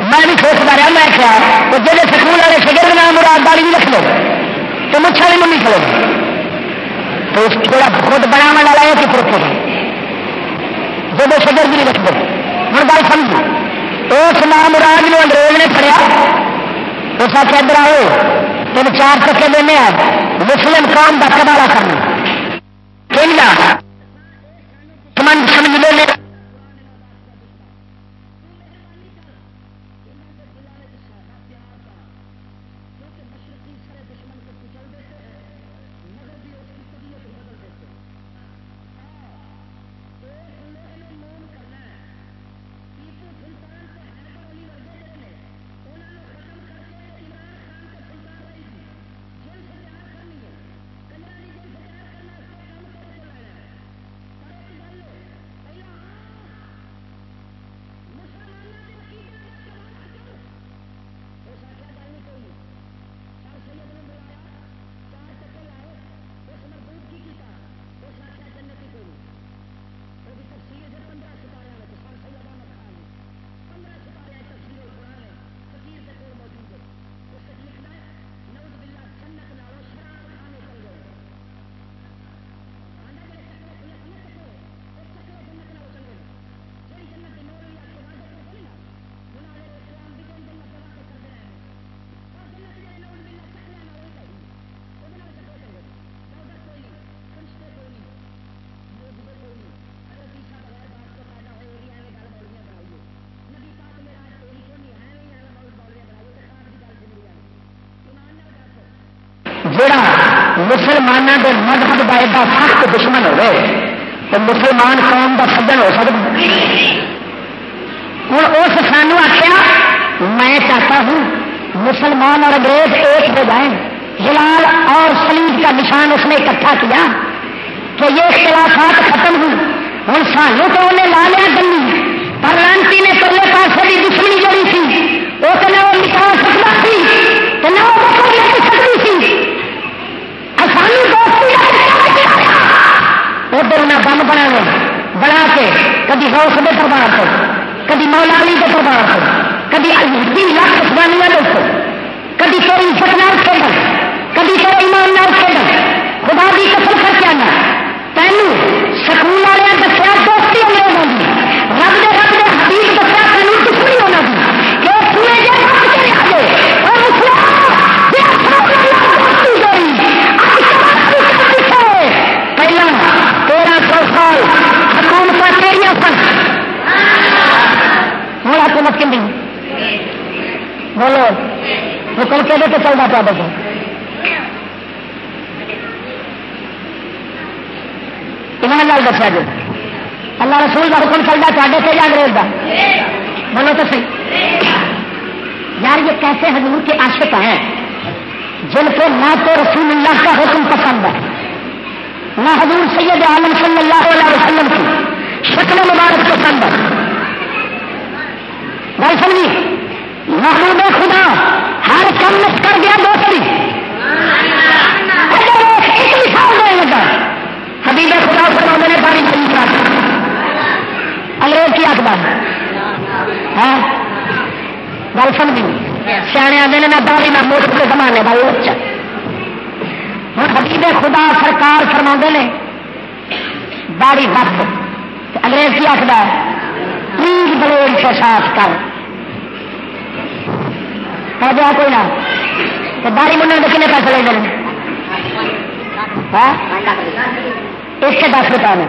میں بھی سوچتا رہا، میں کیا؟ تو جی سکول والے شگر نام مراد داڑی بھی رکھ لو۔ تو مچھا بھی منی چلے تو اس تھوڑا خود بنا والا ہے کہ پھر جب شگر بھی نہیں رکھ دو ہر گل سمجھ اس نام مراد نے انگریز نے پڑیا اس آخر ادھر آؤ، تین چار سکے دینے ہیں۔ مسلم قوم کا کباڑا کرنا۔ سمجھ لینے مسلمانوں کے مذہب کا ایڈا سخت دشمن ہو تو مسلمان قوم کا سدن ہو سکتا ہوں اس سانو آخیا میں چاہتا ہوں مسلمان اور انگریز ایک ہو جائیں۔ ہلال اور سلیب کا نشان اس نے اکٹھا کیا کہ یہ اختلافات ختم ہوئی ہوں سانو تو انہیں لا لیا گلی پر لانتی نے پہلے پاس کی دشمنی جڑی تھی۔ وہ تو نہ وہ نکال سکتا سی نہ وہ ادھر انہیں بم بنا بنا کے کدی ہاؤس کے دربار کو کدی مولالی کے دربار کو کدی لاکھ افغانیاں دیکھو کدی عزت فتنا کھیل کدی تو ایمان نہ کھیل خدا بھی قسم کر کے آنا۔ تینوں سکول والے دس حکومت کی بولو حکم کہ چلتا پیا دیکھو ایمان لال دسیا جی اللہ رسول کا حکم چلتا تے سے یا انگریز کا بولو تو صحیح. یار، یہ کیسے حضور کے عاشق ہیں؟ جن کو نہ تو رسول اللہ کا حکم پسند ہے، نہ حضور سید عالم صلی اللہ علیہ وسلم کی شکل مبارک پسند ہے۔ بھائی سمجھی محمود خدا، ہر کم کر دیا دوسری۔ لگا۔ حبیب خدا خدا میں نے پانی چلی جی۔ کر انگریز کی اخبار ہاں؟ گل سمجھی سیانے آدھے نہ داری نہ موٹ کے زمانے بھائی اچھا ہوں حبیب خدا سرکار فرما نے داڑی وقت انگریز کی اخبار تین بڑے سے ساتھ کر۔ جا کوئی نہ داری منہ کے کنے پیسے لے دیں ایک سے دس روپئے میں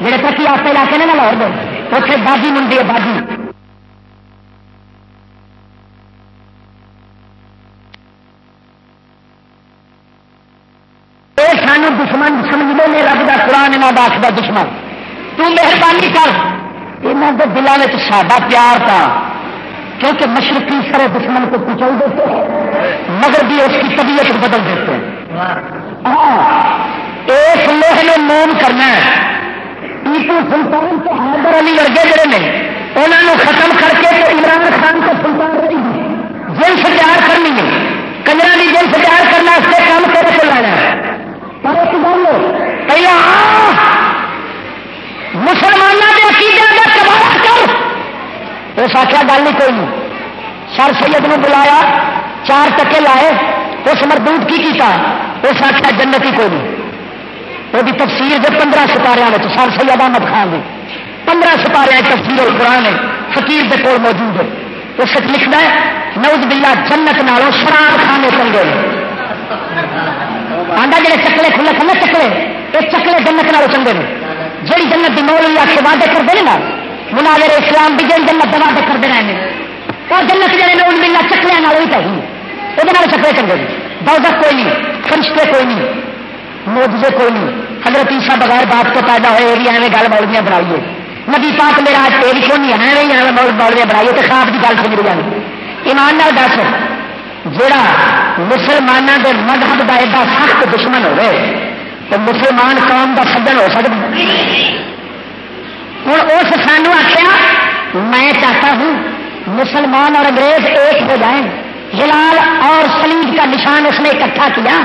جڑے پکی آپ علاقے نے نا لاہور دو اتنے باجی منڈی ہے باجی سانو دشمن سمجھتے ہیں رب کا قرآن نہ دس کا دشمن تو مہربانی کر یہاں کے دلوں میں ساڈا پیار تھا کیونکہ مشرقی سر دشمن کو کچل دیتے ہیں، مگر بھی اس کی طبیعت بدل دیتے ہیں۔ ہاں، ایک لوہے نے موم کرنا ہے۔ ٹیپو سلطان کے حیدر علی ورگے جڑے نے انہوں نے ختم کر کے تو عمران خان کو سلطان رہی جن سے تیار کرنی ہے۔ کنجرا کی جن سے تیار کرنا اس سے کام کرے کو لانا ہے۔ پر ایک گل پہلے مسلمانوں کے عقیدے اس آخیا گل نہیں کوئی۔ نہیں سر سید نے بلایا، چار ٹکے لائے، اس مردود کی کیتا؟ اس آخیا جنت ہی کوئی نہیں۔ وہ تفسیر جو پندرہ ستارے سر سید احمد خان دی۔ پندرہ ستارے تفسیر القرآن ہے، فقیر کے کول موجود ہے۔ اس لکھنا ہے نوز بلا جنت نالوں شراب خانے چنگے آدھا جڑے چکلے کھلے کھلے چکلے، یہ چکلے جنت نالوں چنگے نے جہی جنت کی مول آ کے وعدے کرتے ہیں نا مناظر اسلام بھی جی جنت کے وعدے کرتے رہے ہیں. وہ جنت جڑے نوز بلا چکلے نالوں ہی وہ چکلے چنگے دولت کوئی نہیں. فرشتے کوئی نہیں. موجے کوئی نہیں. حضرت عیسیٰ بغیر بات کو پیدا ہوئے، یہ بھی ایویں گل مولویاں بنائیے. نبی پاک میرا آج تیری کو نہیں ہے، ایویں مولویاں بنائیے تو خواب کی گل سمجھ جانی. ایمان نال دس جڑا مسلمانوں کے مذہب کا ایڈا سخت دشمن ہوئے، تو مسلمان قوم کا سجن ہو سکتا ہوں اس سانو آخیا، میں چاہتا ہوں مسلمان اور انگریز ایک ہو جائیں۔ ہلال اور سلید کا نشان اس نے اکٹھا کیا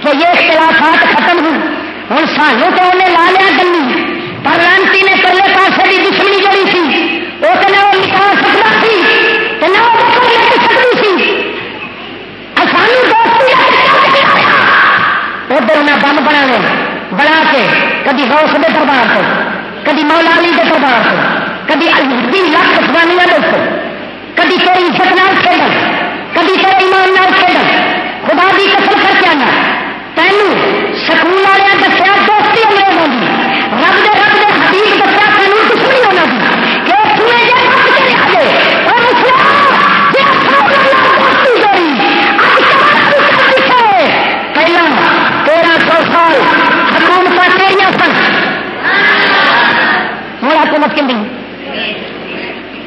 کہ یہ اختلافات ختم ہوں۔ ہوں سانو تو انہیں لا لیا گلی۔ پر لانتی نے پہلے پاسے کی دشمنی جڑی سی وہ تو نہ وہ نکال سکتا سی تو نہ وہ لگ سکتی سی سانو ادھر مطلب انہیں بم بنا بنا کے کدی غوث کے دربار سے۔ کبھی مولا علی کے دربار سے، کبھی الدی لاکھ افغانیاں سے، کبھی تیری عزت نال کھیل کبھی تیرے ایمان نال کھیل خدا دی قسم کر کے آنا۔ تینوں سکول والے حکومت کن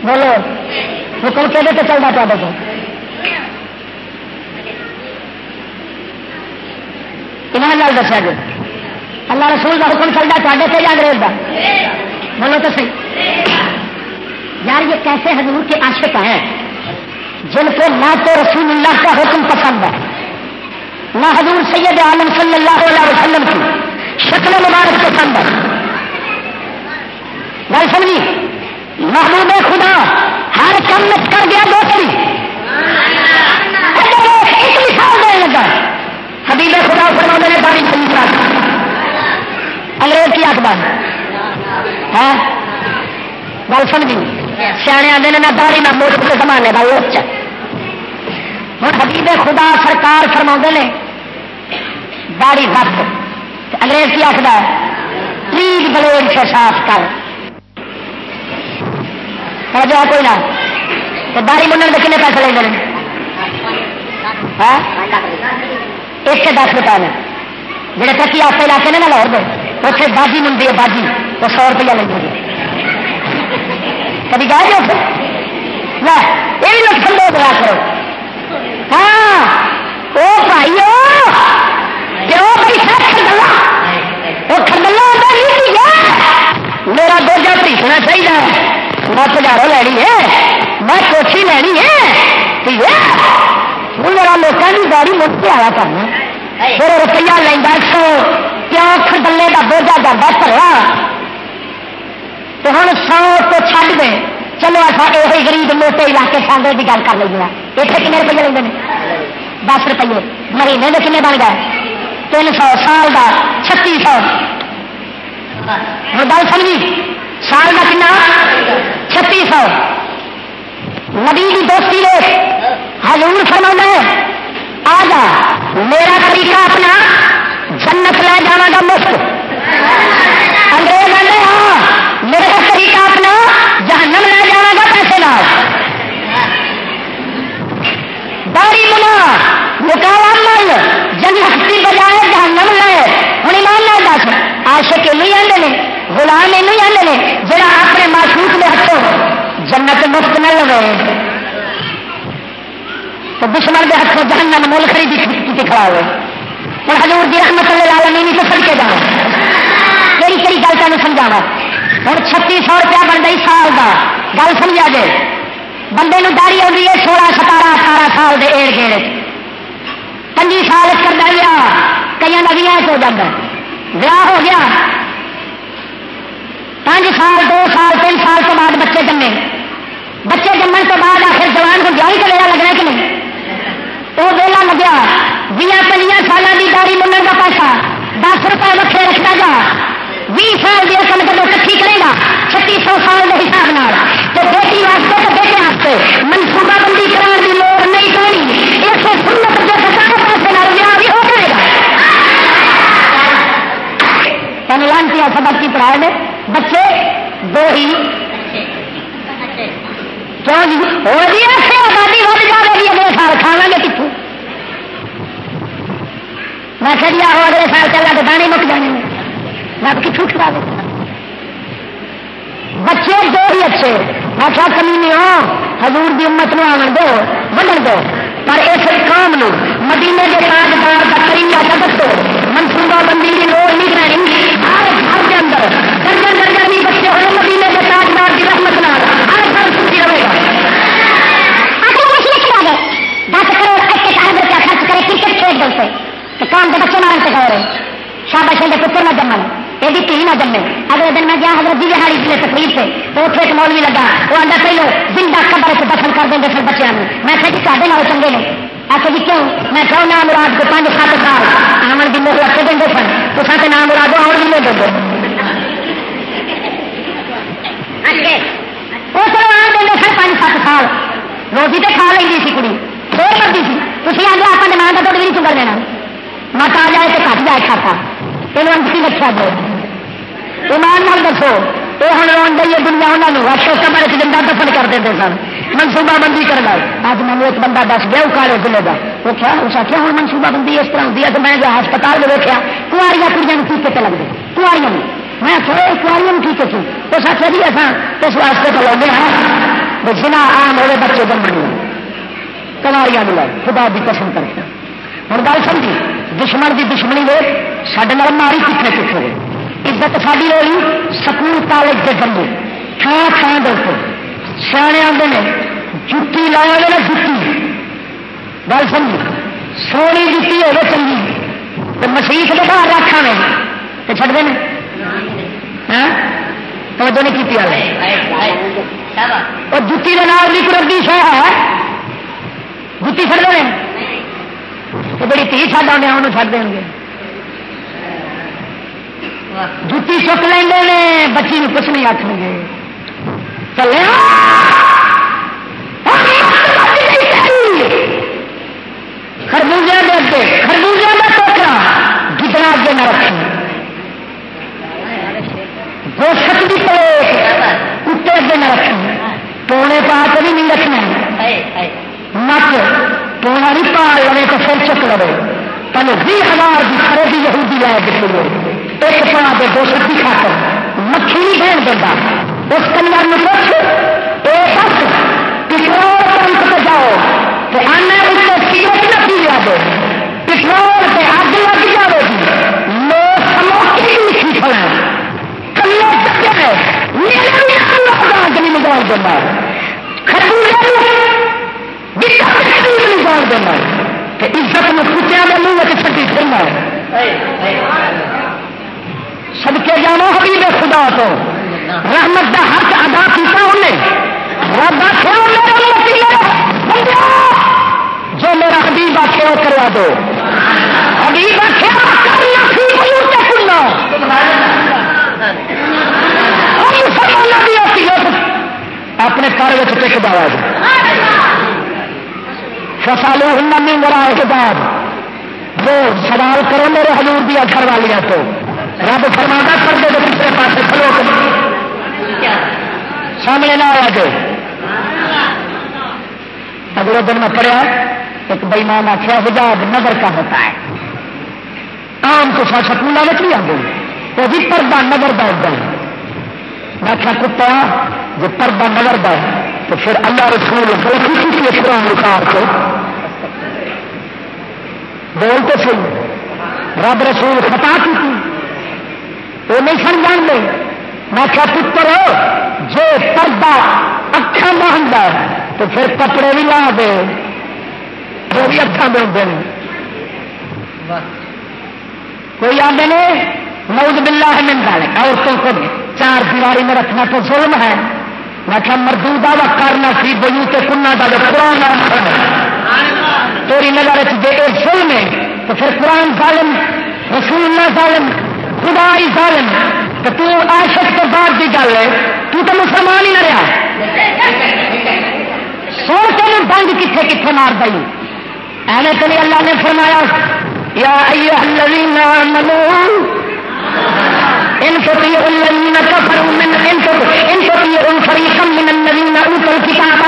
بولو حکم کہ چلتا پا دیکھو۔ ایمان لال دسیا جی اللہ رسول کا حکم چلتا تے سے یا انگریز کا۔ بولو تو صحیح۔ یار، یہ کیسے حضور کے عاشق ہیں؟ جن کو نہ تو رسول اللہ کا حکم پسند ہے۔ نہ حضور سید عالم صلی اللہ علیہ وسلم کی، شکل مبارک پسند ہے۔ گل سمجھی؟ محبوب خدا، ہر کم کر دیا دوسری ایک مثال دینے لگا۔ حبیب خدا فرما نے داری چلی کرا انگریز کی اخبار ہے ہاں؟ گل سمجھی؟ سیانے آدھے نہ داری نہ موٹ کے زمانے کا لوچ ہوں حبیب خدا سرکار فرما نے داڑی رکھ۔ انگریز کی آخر پلیز بلیڈ سے صاف کر۔ جو کوئی نہ تو داری منڈن کے کنے پیسے لے لیں ایک سے دس روپئے میں جڑے ترقی آستے علاقے نے نا لاہور دے اتنے باجی منڈی ہے باجی تو سو روپیہ لے گی کبھی گا جو نہ یہ بھی لوگ کھلو بلا کرو ہاں وہ بھائی وہ کھڈلا میرا دوجا پیسنا چاہیے میں پجارو لینی ہے میں کوٹھی لینی ہے ٹھیک ہے ہوں میرا لوگوں کی گاڑی مٹ کے آیا کرنا پھر روپیہ لینا سو کیوں کھڈلے کا بوجھا جاتا پڑا تو ہوں سو تو چڈ دیں چلو اچھا یہ گریب موٹے علاقے سانگے کی گل کر لینا اتنے کنے روپیے لیں دس روپیے مہینے کے کنے بن گئے تین سو سال کا چھتی سو گل سمجھی سال کا کنا چھتی سو۔ نبی کی دوستی لے حضور فرما آ جا میرا طریقہ اپنا جنت لے جانا گا مفت۔ انگریز آدھے ہاں میرا طریقہ اپنا جہنم لے جانا گا پیسے نہ داری منا مکالا مل جنت کی بجائے جہنم لے۔ ہوں ایمان نہ دس آشے کے نہیں آتے ہیں غلام یہ آتے ہیں جہاں اپنے معشوق میں ہٹو جنت مفت نہ لگے۔ تو دشمن کے ہاتھوں جہنم مول خریدی کی کھڑا ہوئے۔ اور حضور دی رحمت اللہ عالمین تو سڑ کے جاؤ کہڑی کہڑی گل تمہیں سمجھاوا ہوں چھتی سو روپیہ بن گئی سال کا گل سمجھا جائے بندے داری آئی ہے سولہ، ستارہ، اٹھارہ سال کے ایڑ گیڑ پنجی سال کرتا گیا کئی کا بھی ہو جاتا ہے۔ ویاہ ہو گیا پانچ سال دو سال تین سال تو بعد بچے جمے بچے جمن تو بعد آخر جوان کو جائی کا ویلا لگنا کہ نہیں وہ ویلا لگیا دیا پنجیا سالوں کی داری منن کا پیسہ دس روپئے رکھے رکھتا جا بھی سال کی رقم جب کٹھی کرے گا چھتی سو سال کے حساب نال تو بیٹی واسطے تو بیٹے واسطے منصوبہ بندی کرنے کی لوڑ نہیں پڑی اسے سنت لانتی سبق کی پڑھائے میں بچے دو ہی کیوں جی؟ ہو جی ایسے آبادی ود جائے گی اگلے سال کھانا گے کتوں میں چلی آؤ اگلے سال چلا تو دانے مک جانے میں کتوں کھلا دوں۔ بچے دو ہی اچھے۔ میں کیا کمی نہیں ہو حضور دی امت نو آن دو بڑھن دو۔ پر اس کام نو، مدینے کے تاجدار کا طریقہ سبق دو۔ منصوبہ بندی کی لوڑ نہیں رہی ہر گھر کے اندر درجن درجن بھی بچے ہوئے مدینے کے تاجدار کی رحمت نال ہر گھر سوچی رہے گا۔ دس کروڑ ایک ایک ارب روپیہ خرچ کرے؟ کرکٹ کھیل دو تو کام کے بچے مارن سکھا رہے شابش کے پتر نہ جمن یہ بھی تھی نہ جمے اگلے دن میں گیا حضرت جی ہاڑی ضلع تقریب سے۔ تو اتنے ایک مولوی لگا۔ وہ اندر پہلو زندہ قبر سے دفن کر دیں گے سر بچوں میں کہ جی کھے نال چنگے نے۔ آخر جی کیوں؟ میں کہوں نام مراد کو پانچ سات سال۔ آمن کی موہر رکھے دیں سن تو سات نام مراد آن بھی نہیں اچھا۔ دیں وہ چلو آن دیں سر پانچ سات سال۔ روزی تو کھا لیں سی کڑی۔ پھر کرتی سی۔ تھی آگے آپ نے ماں کا دودھ بھی نہیں چکر دینا مت آ جائے تو کٹ جائے کھاتا یہ انتی رکھا جائے ایمان نال دسو۔ یہ ہوں روڈ دئیے دنیا انہوں نے اچھے کمر چ دفن کر دیں سن منصوبہ بندی کرنا اج میں ایک بندہ دس گیا کالے ضلع کا وہ کیا اس آخیا ہوں منصوبہ بندی اس طرح ہوتی ہے تو میں گیا ہسپتال میں دیکھا کماریاں کڑیاں ٹیکے پہ لگتے کماریاں میں تھوڑے کماریاں ٹیکے کی اس آخیا جی اصا اس واسطے تو لگے ہاں جنا آم ہوئے بچے جمن کماریاں ملے خدا بھی قسم کرتے ہوں گل سمجھی دشمن کی دشمنی لے سڈے ماری کتنے کتنے عزت ساری ہوئی سکول کالج کے بندے تھان تھان دے سیانے آتے ہیں جتی لایا گیا نا جتی۔ گل سمجھی سونی جتی ہوگی چنگی۔ تو مسیح کے باہر رکھا میں تو چڑھ دیں توجہ نہیں کی اور جتی کے نام بھی قدرتی شہ ہے۔ جتی چڑھ دیں تو بڑی تھی چڈ آنے انہوں چڑھ دیں گے جتی چک لیں بچی میں کچھ نہیں آخر گے۔ چلے خربوزے کے اگے خربوزے کا ٹوکرا جتنا اگے نہ رکھیں۔ گوشت کی پلیٹ اتنے اگے نہ رکھیں۔ پونے پا کے بھی نہیں رکھنا مت پونا نہیں پا لے تو پھر چک لو پہلے بھی ہزار کی خریدی یہودی لائے دکھ ایک پا دے گوشت کی خاطر مکھی نہیں بہن دینا اس کنجر میں پوچھ یہ بس پٹرول پمپ پہ جاؤ۔ تو آنا اس سیٹ نہ پی لیا دو پٹرول پہ اگ لگ جائے گی۔ لوگ سموکی بھی لکھی کھڑا کلو چکے ہے میرا بھی اللہ آگ نہیں نکال دینا۔ نکال دینا۔ عزت میں کتیا میں منہ میں چھٹی پھرنا۔ سدکے جانا حبیب خدا تو۔ رحمت کا حق ادا کیا انہیں رب جو میرا حبیب آخے وہ کروا دو۔ حبیب آخے اپنے کار ٹک دوا فسالو ہوں نہیں مرائے کے بعد جو سوال کرو میرے حضور دیا گھر والیاں تو۔ رب فرمانا کر دے تو دوسرے پاس کھلو کر سامنے نہ آیا جو۔ اگلے دن میں پڑھیا ایک بےمان آخیا حجاب نظر کا ہوتا ہے۔ آم تو سکولوں میں نہیں آتے۔ وہ بھی پردہ نظر کا ہوتا ہے۔ میں کیا کتا جو پردہ نظر ہے تو پھر اللہ رسول غلطی کی تھی قرآن اتار کے بول تو صحیح رب رسول خطا کی تھی وہ نہیں سمجھان دے میں کیا پتر جو پردہ اکھا باندھ ہے تو پھر کپڑے بھی لا دے جو بھی اکھا دے ہوتے ہیں کوئی آدھے نے بلا ہے من عورتوں کو چار دیواری میں رکھنا تو ظلم ہے میں کیا مردودہ و کرنا سی بجو کے کنہ کا جو قرآن تیری نظر جی ظلم ہے تو پھر قرآن ظالم رسول اللہ ظالم خدا ہی ظالم تو تو عاشق بعد کی گل ہے، تو تو مسلمان ہی نہ رہا۔ سوچ تین بند کتنے کتنے مار دئی ایویں تو نہیں اللہ نے فرمایا، یا ایوہ الذین ان تطيعوا الذين كفروا من، ان تطيعوا فريقا من الذين اوتوا الكتاب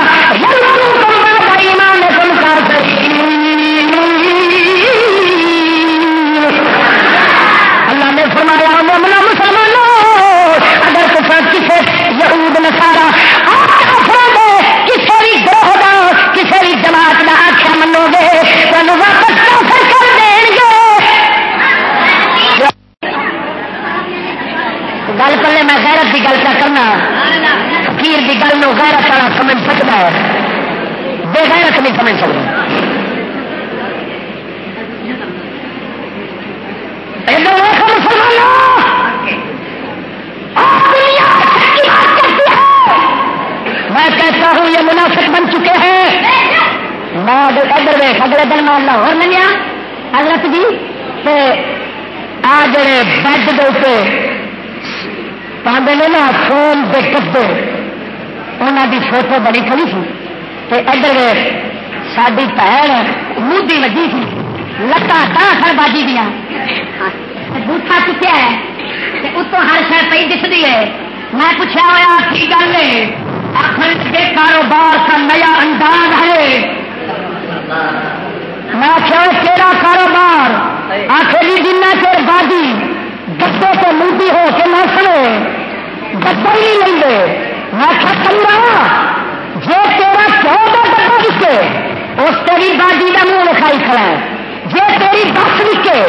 فون انہوں دی فوٹو بڑی کھڑی سی تے ادھر ساری بھن مودی وجی سی لتاں لتا سر باجی دیا بوٹا چکیا ہے تے اتوں ہر شہر پہ دستی ہے میں پوچھا ہوا کی گل ہے آخر کے کاروبار کا نیا انداز ہے میں کیا تیرا کاروبار آخر جنا چیر بازی گدے تو ملتی ہو کے نہ سنے گدا ہی نہیں لیں گے میں کیا کمرا جو تیرا چودہ ڈبا وکے اس تیری بازی کا منہ لکھائی کھڑا ہے جو تیری بس وکے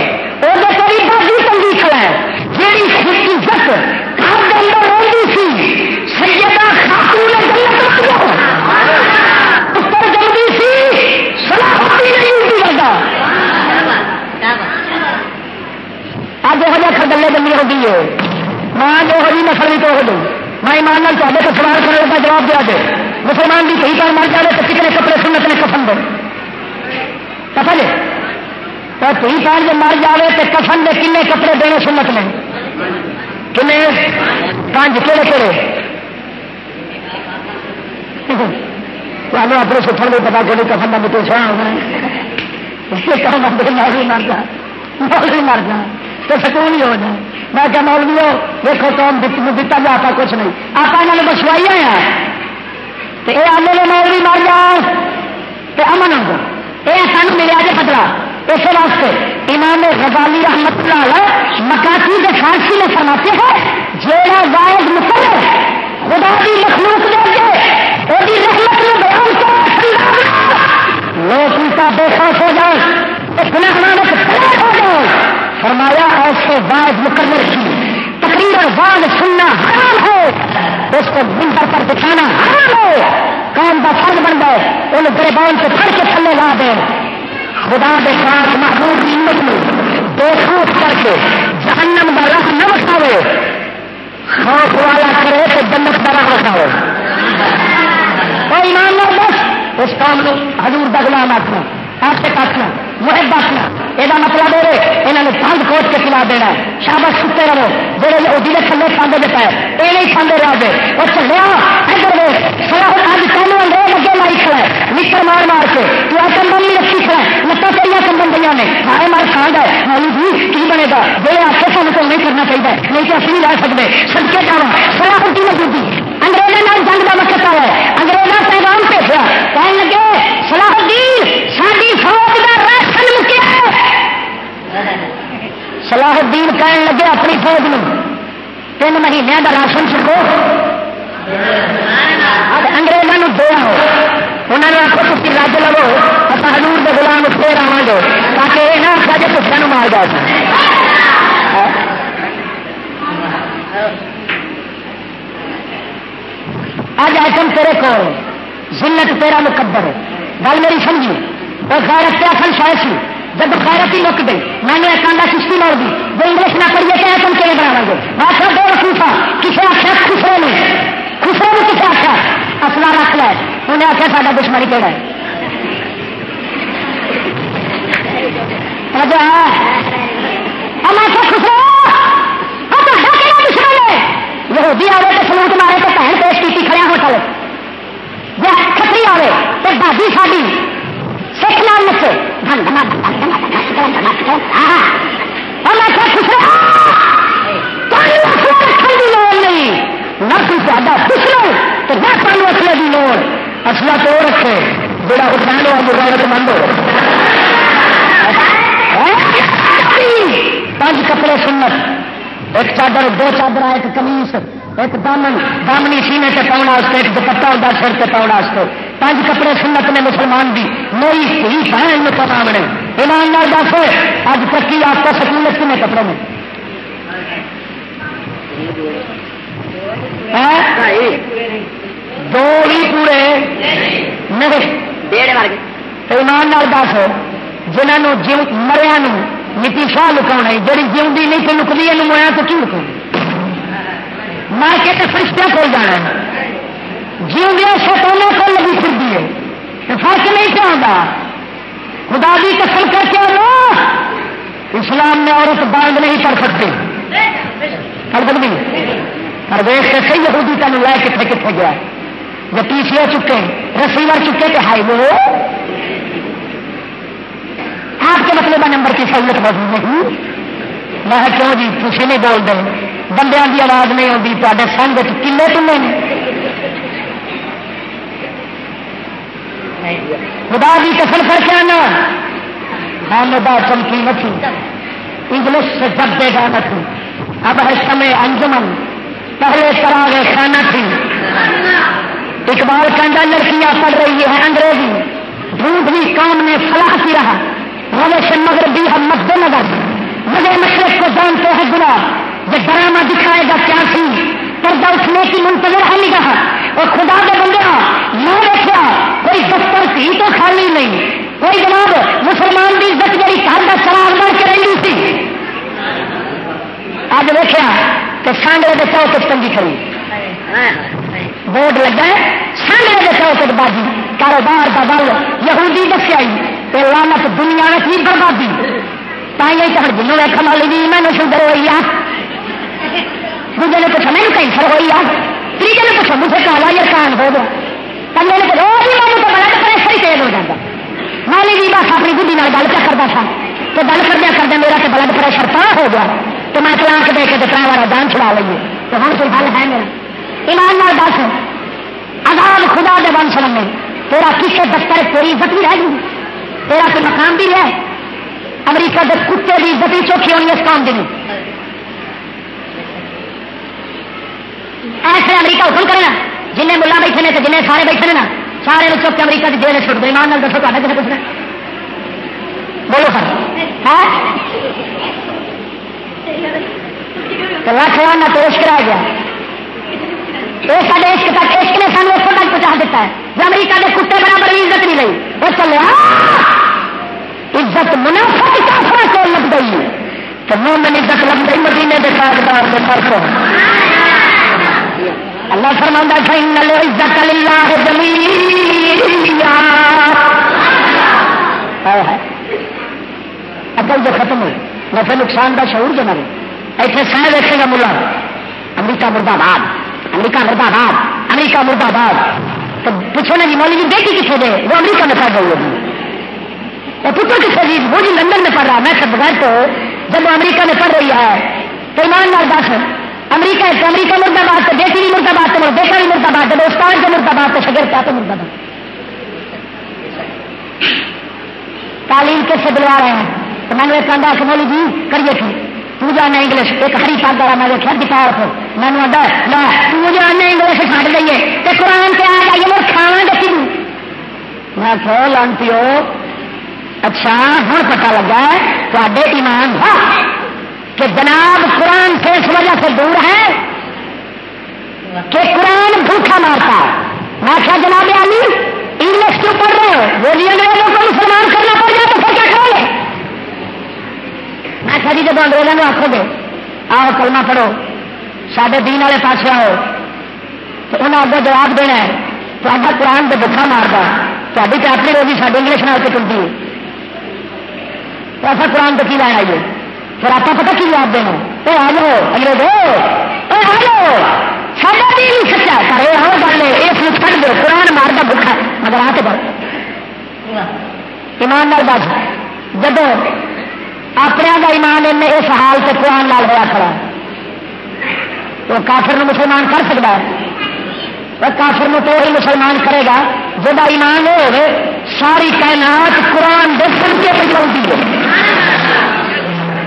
وہ تیری بازی چنگی کھڑا ہے جیڑی عزت گھر کے اندر رہی سی سیدہ خاتون جنت پتر جلدی سی سلاح ہوتی نہیں ہوتی اب یہ گلے بندی ہوتی ہے ماں جو ہوئی نسل بھی تو ہو میں ایمان نال چاہتے تو سوال کرنے کا جواب دیا دے مسلمان بھی کہیں پر مر جائے، تو کتنے کپڑے سنت نے کفن دے پتہ جی؟ تو تھی پان جو مر جائے تو کفن دے کنے کپڑے دینے سنت نے؟ کنے؟ پانچ کہڑے کہڑے تمہیں اپنے سکھن کو پتا کہ کفن کا مٹے چھوڑا ہونا مر جا مر جا تو سکون ہی ہو جائے۔ میں کیا مولوی ہو دیکھو قوم دتا جاتا کچھ نہیں. آپ انہوں نے بسوائی ہیں؟ تو یہ آلے نے مولوی مر جاؤ تو امن ہو یہ سان ملیا جی بدلا اس واسطے امام غزالی رحمت اللہ علیہ مکاسی کے فارسی میں فرماتے ہیں، جیڑا واحد مقرر خدا کی مخلوق دے کے وہ رحمت میں بیان کر لوگ ان کا بے خوف ہو جائے گناہ ہو جائے فرمایا ایسے واحد مقرر کی۔ تقریر واض سننا حرام ہے۔ اس کو منبر پر دکھانا حرام ہے۔ کام کا فرض بن گئے ان گربان کو پھڑ کے تھلے لا دیں خدا کے ساتھ محبوب کی امت میں بے خوف کر کے جہنم کا رخ نہ بچاوے خوف والا کرے تو جنت کا رخ کوئی ایمان نہ بس اس کام کو حضور کا غلام آخنا آپ کاٹنا محب آخنا یہ مطلب ہے یہاں نے بند کوٹ کے کھلا دینا ہے۔ شابش ستے رہو۔ جہے وہ تھلے کھانے دے پائے یہ نہیں کھانے رہا دے وہ چلیا ادھر وہ اج تینوں انگریز اگے لائی کھڑا ہے۔ مٹر مار مار کے۔ تو آ کمبن نہیں رکھی کھڑا ہے۔ لتاں تیریا کمبن دیا نے۔ ہائے مار کھان ہے۔ مولو جی کی بنے گا؟ جی آپ کو سانو تو نہیں کرنا چاہیے۔ نہیں تو اصل نہیں رہ سکتے سڑکے جاوا سلاح ہوتی موجودی انگریزوں جنگ کا وقت آیا انگریزوں پیغام بھیجا کہنے لگے سلاح الدین ساری فوج کا راشن مکیا صلاح الدین کہنے لگے اپنی فوج میں تین مہینے کا راشن چکو دے آؤ انہوں نے آخو تھی رج لو اصل ہزور کے گلام پھر آوا گے تاکہ یہ نہ آخا جی کچھ مار جا سکے اج آئٹم تیرے کو ذلت تیرا مقدر گل میری سمجھی؟ اور خیرت کیا کھل شاید سی۔ جب خیرت ہی مک گئی میں نے ایک آدھا کشتی مار دی۔ جو انگلش نہ پڑھیے کہ ایٹم کیے بنا گے آخر دو رسوفا کسی آخر خسرو نے خسرو نے کسی آخر اصلا رکھ لے۔ انہیں آخر سا دشمنی کہڑا ہے؟ ہاں۔ ہم آخر خسرو یہودی آئے تو سلوٹ مارے تو بہن پیش کی کھڑا ہوٹل یا کتری آئے تو بابی ساری سکھ نام ہاں۔ نچے نہ کوئی زیادہ پوچھنا تو نہ سانو اصلے کی لوڑ۔ اصلا تو رکھے۔ جڑا حسین مند ہو پانچ کپڑے سنت۔ ایک چادر دو چادر ایک کمیس ایک دامن دامنی سینے سے پاؤنا اس ایک دوپٹا ہوتا سر سے پاؤنا اس کو۔ پانچ کپڑے سنت نے مسلمان دی میری ہی بہن میں پامنے ایماندار دس اج ترقی آپ کا سکون کنے کپڑے میں۔ دو ہی پورے۔ ایماندار دس جنہوں جی مریا نیتی شاہ لکا جی جی نہیں تو لکتی ہے مویا تو کی لکا مار کے تو فرشتوں کو جانا ہے جیوں گیا شیطانوں کو لگی پھر دیے فرق نہیں چاہتا خدا بھی قسم کر کے لو اسلام میں عورت باندھ نہیں کر سکتی ہر بندی پر ویس سے صحیح یہودی تین لائے کتنے کتنے گیا جو پی سی چکے رسیور چکے کہ ہائی وہ آپ کے مطلب نمبر کی سہولت موجود نہیں۔ میں کیوں جی؟ تھی نہیں بول دیں۔ بندیاں کی آواز نہیں آتی تے سنگ کلے کلے نے۔ خدا کی قسم کر کے آنا۔ ہاں چمکی نہ تھی۔ انگلش سے جب دے گا نہ تھی۔ اب ہے سمے انجمن۔ پہلے طرح گئے خانہ تھی۔ اقبال کنڈا لڑکیاں پڑھ رہی ہے انگریزی۔ ڈھونڈ بھی کام میں فلاح کی رہا۔ روش مگر بھی ہم مد نظر مجھے مشرق کو جانتے ہیں گنا یہ ڈرامہ دکھائے گا کیا سی پردہ اٹھنے کی منتظر ہے نگاہ اور خدا کے بندہ نہ دیکھا کوئی دفتر تھی تو خالی نہیں۔ کوئی جناب، مسلمان کی عزت میری گھر کا چراغ بن کے رہی تھی۔ اب دیکھا کہ سانگڑے کے چوک چنگی کھڑی۔ بورڈ لگا ہے، سانگڑے کے چوک بازی۔ کاروبار کا بل یہودی دسیا لانت دنیا میں کی بربادی۔ تھی چڑھ جنوں ویکن والی بھی میں نے شوگر ہوئی آ۔ دوجے نے پوچھا، میں کینسر ہوئی آ؟ تیجے نے پوچھا، مجھے کالا یا کان ہو گیا۔ پنجے نے پوچھا وہ بھی مجھے تو بلڈ پریشر ہی تیز ہو جاتا۔ مالی بھی بس اپنی بڑھی گل کیا کرتا تھا۔ تو گل کردیا کردیا میرا تو بلڈ پریشر پا ہو گیا۔ تو میں تلاک دے کے تر بار جان چھڑا لیے تو ہوں کوئی حل ہے میرا؟ ایمان نال دس آزاد خدا دے ون سن تیرا کسی دفتر تیری عزت بھی رہ گئی تیرا تو مقام بھی ہے۔ امریکہ کے کتے کی عزت بھی چوکھی ہونی اس کام کی ایسے امریکہ حکم کرے نا جن ملا بیٹھے نے جن سارے بیٹھے نے نا۔ سارے چوک کے امریکہ کی جیل چھوٹ دے ایمان دسو تا کسی پوچھنا بولو سر۔ ہاں؟ لکھ لانا تو عشق رہ گیا۔ یہ سارے عشق تک عشق نے سانو اتوں تک پہنچا دیتا ہے۔ امریکہ کے کتے برابر عزت نہیں لئی، وہ چلے۔ عزت منافع کافر کو لگ گئی؟ تو مومن عزت لگ گئی مدینے کے کاغذار کے فرق اللہ فرما فین عزت اللہ اکل جو ختم ہوئی۔ نہ پھر نقصان کا شعور جو مرے ایسے سہ دیکھے گا ملا امریکہ مرد آباد امریکہ مرد آباد امریکہ مرد آباد تو پوچھو نا جی مولوی جی بیٹی کتنے دے؟ وہ امریکہ میں پیدا ہوئی وہ پتر کس جی وہ جی لندن میں پڑھ رہا میں بغیر تو جب وہ امریکہ میں پڑھ رہی ہے، تو ایمان لال دس امریکہ ہے امریکہ مرد آباد تو بیٹی بھی مرد آباد تو بیٹا بھی مرد آباد تو استاد کے مرد آباد تو شگر کیا تو مرد آباد۔ تعلیم کس سے دلوا رہے ہیں؟ تو میں نے ایک کہا کہ مولی جی کریے تھے۔ تو جانا انگلش، ایک ہری پاک دارا میں دیکھا دکھا رکھو میں نے آتا میں تو جانا انگلش چھڑ دئیے تو قرآن کے آ جائیے وہ کھانا دیکھی میں کہ لانتی ہو اچھا ہوں پتا لگا تے ایمان کہ جناب قرآن سے اس وجہ سے دور ہے کہ قرآن بھوکھا مارتا میں کیا جناب علی انگلش کیوں پڑھ رہے ہو؟ وہ انگریزوں کو مسلمان کرنا پڑ جائے تو پھر کیا کرو گے؟ میں کہا جی جب انگریزوں کو آخو گے، آؤ کلمہ پڑھو سارے دین والے پاس آؤ، تو انہیں اگر جواب دینا ہے تو اگر قرآن کے بکھا مارتا تاری تو اپنی روزی ساری انگلش نال چلتی ہے۔ تو ایسا قرآن تو کی لایا آئیے پھر آپ پتا کی جواب دینا وہ آ جاؤ انگریز آ جاؤ سارا دین سچا کرے ہو ہاں گل اس میں چڑھ دو قرآن مارتا بکھا مگر آ کے ایمان نال بس۔ جب اپنے کا ایمان اس حال سے قرآن لال ہوا کھڑا۔ تو کافر نو مسلمان کر سکتا ہے۔ کافر نو تو وہی مسلمان کرے گا۔ جب ایمان ہو ساری کائنات قرآن دے کے پہ ہے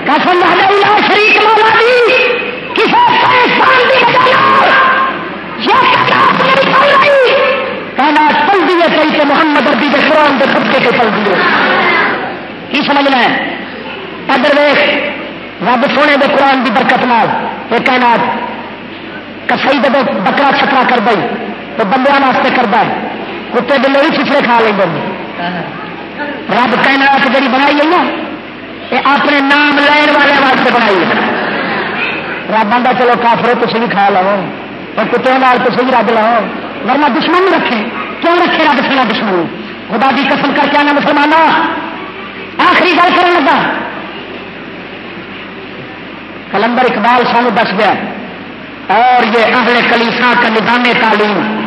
قسم شریف مولا دی کسی کائنات چلتی ہے کئی تو محمد اربی کے قرآن کے پہ چلتی ہے۔ کی سمجھنا ہے؟ ادر ویخ رب سونے دے قرآن کی برکت نال یہ کائنات کسائی جب بکرا چھکرا کر دے تو واسطے کرتا ہے کتے بلے بھی چھچڑے کھا لیں گے رب کہنا جی بنائی ہے نا یہ اپنے نام لین والے واسطے بنائی رب آتا چلو کافرو تھی بھی کھا لو۔ اور کتوں نال تھی بھی رب لاؤ۔ ورنہ دشمن رکھے۔ کیوں رکھے رب سنا دشمن؟ خدا کی قسم کر کے آنا مسلمانوں آخری گل کر لگا۔ کلندر اقبال سانو دس گیا اور یہ اہل کلیسا کا نظام تعلیم،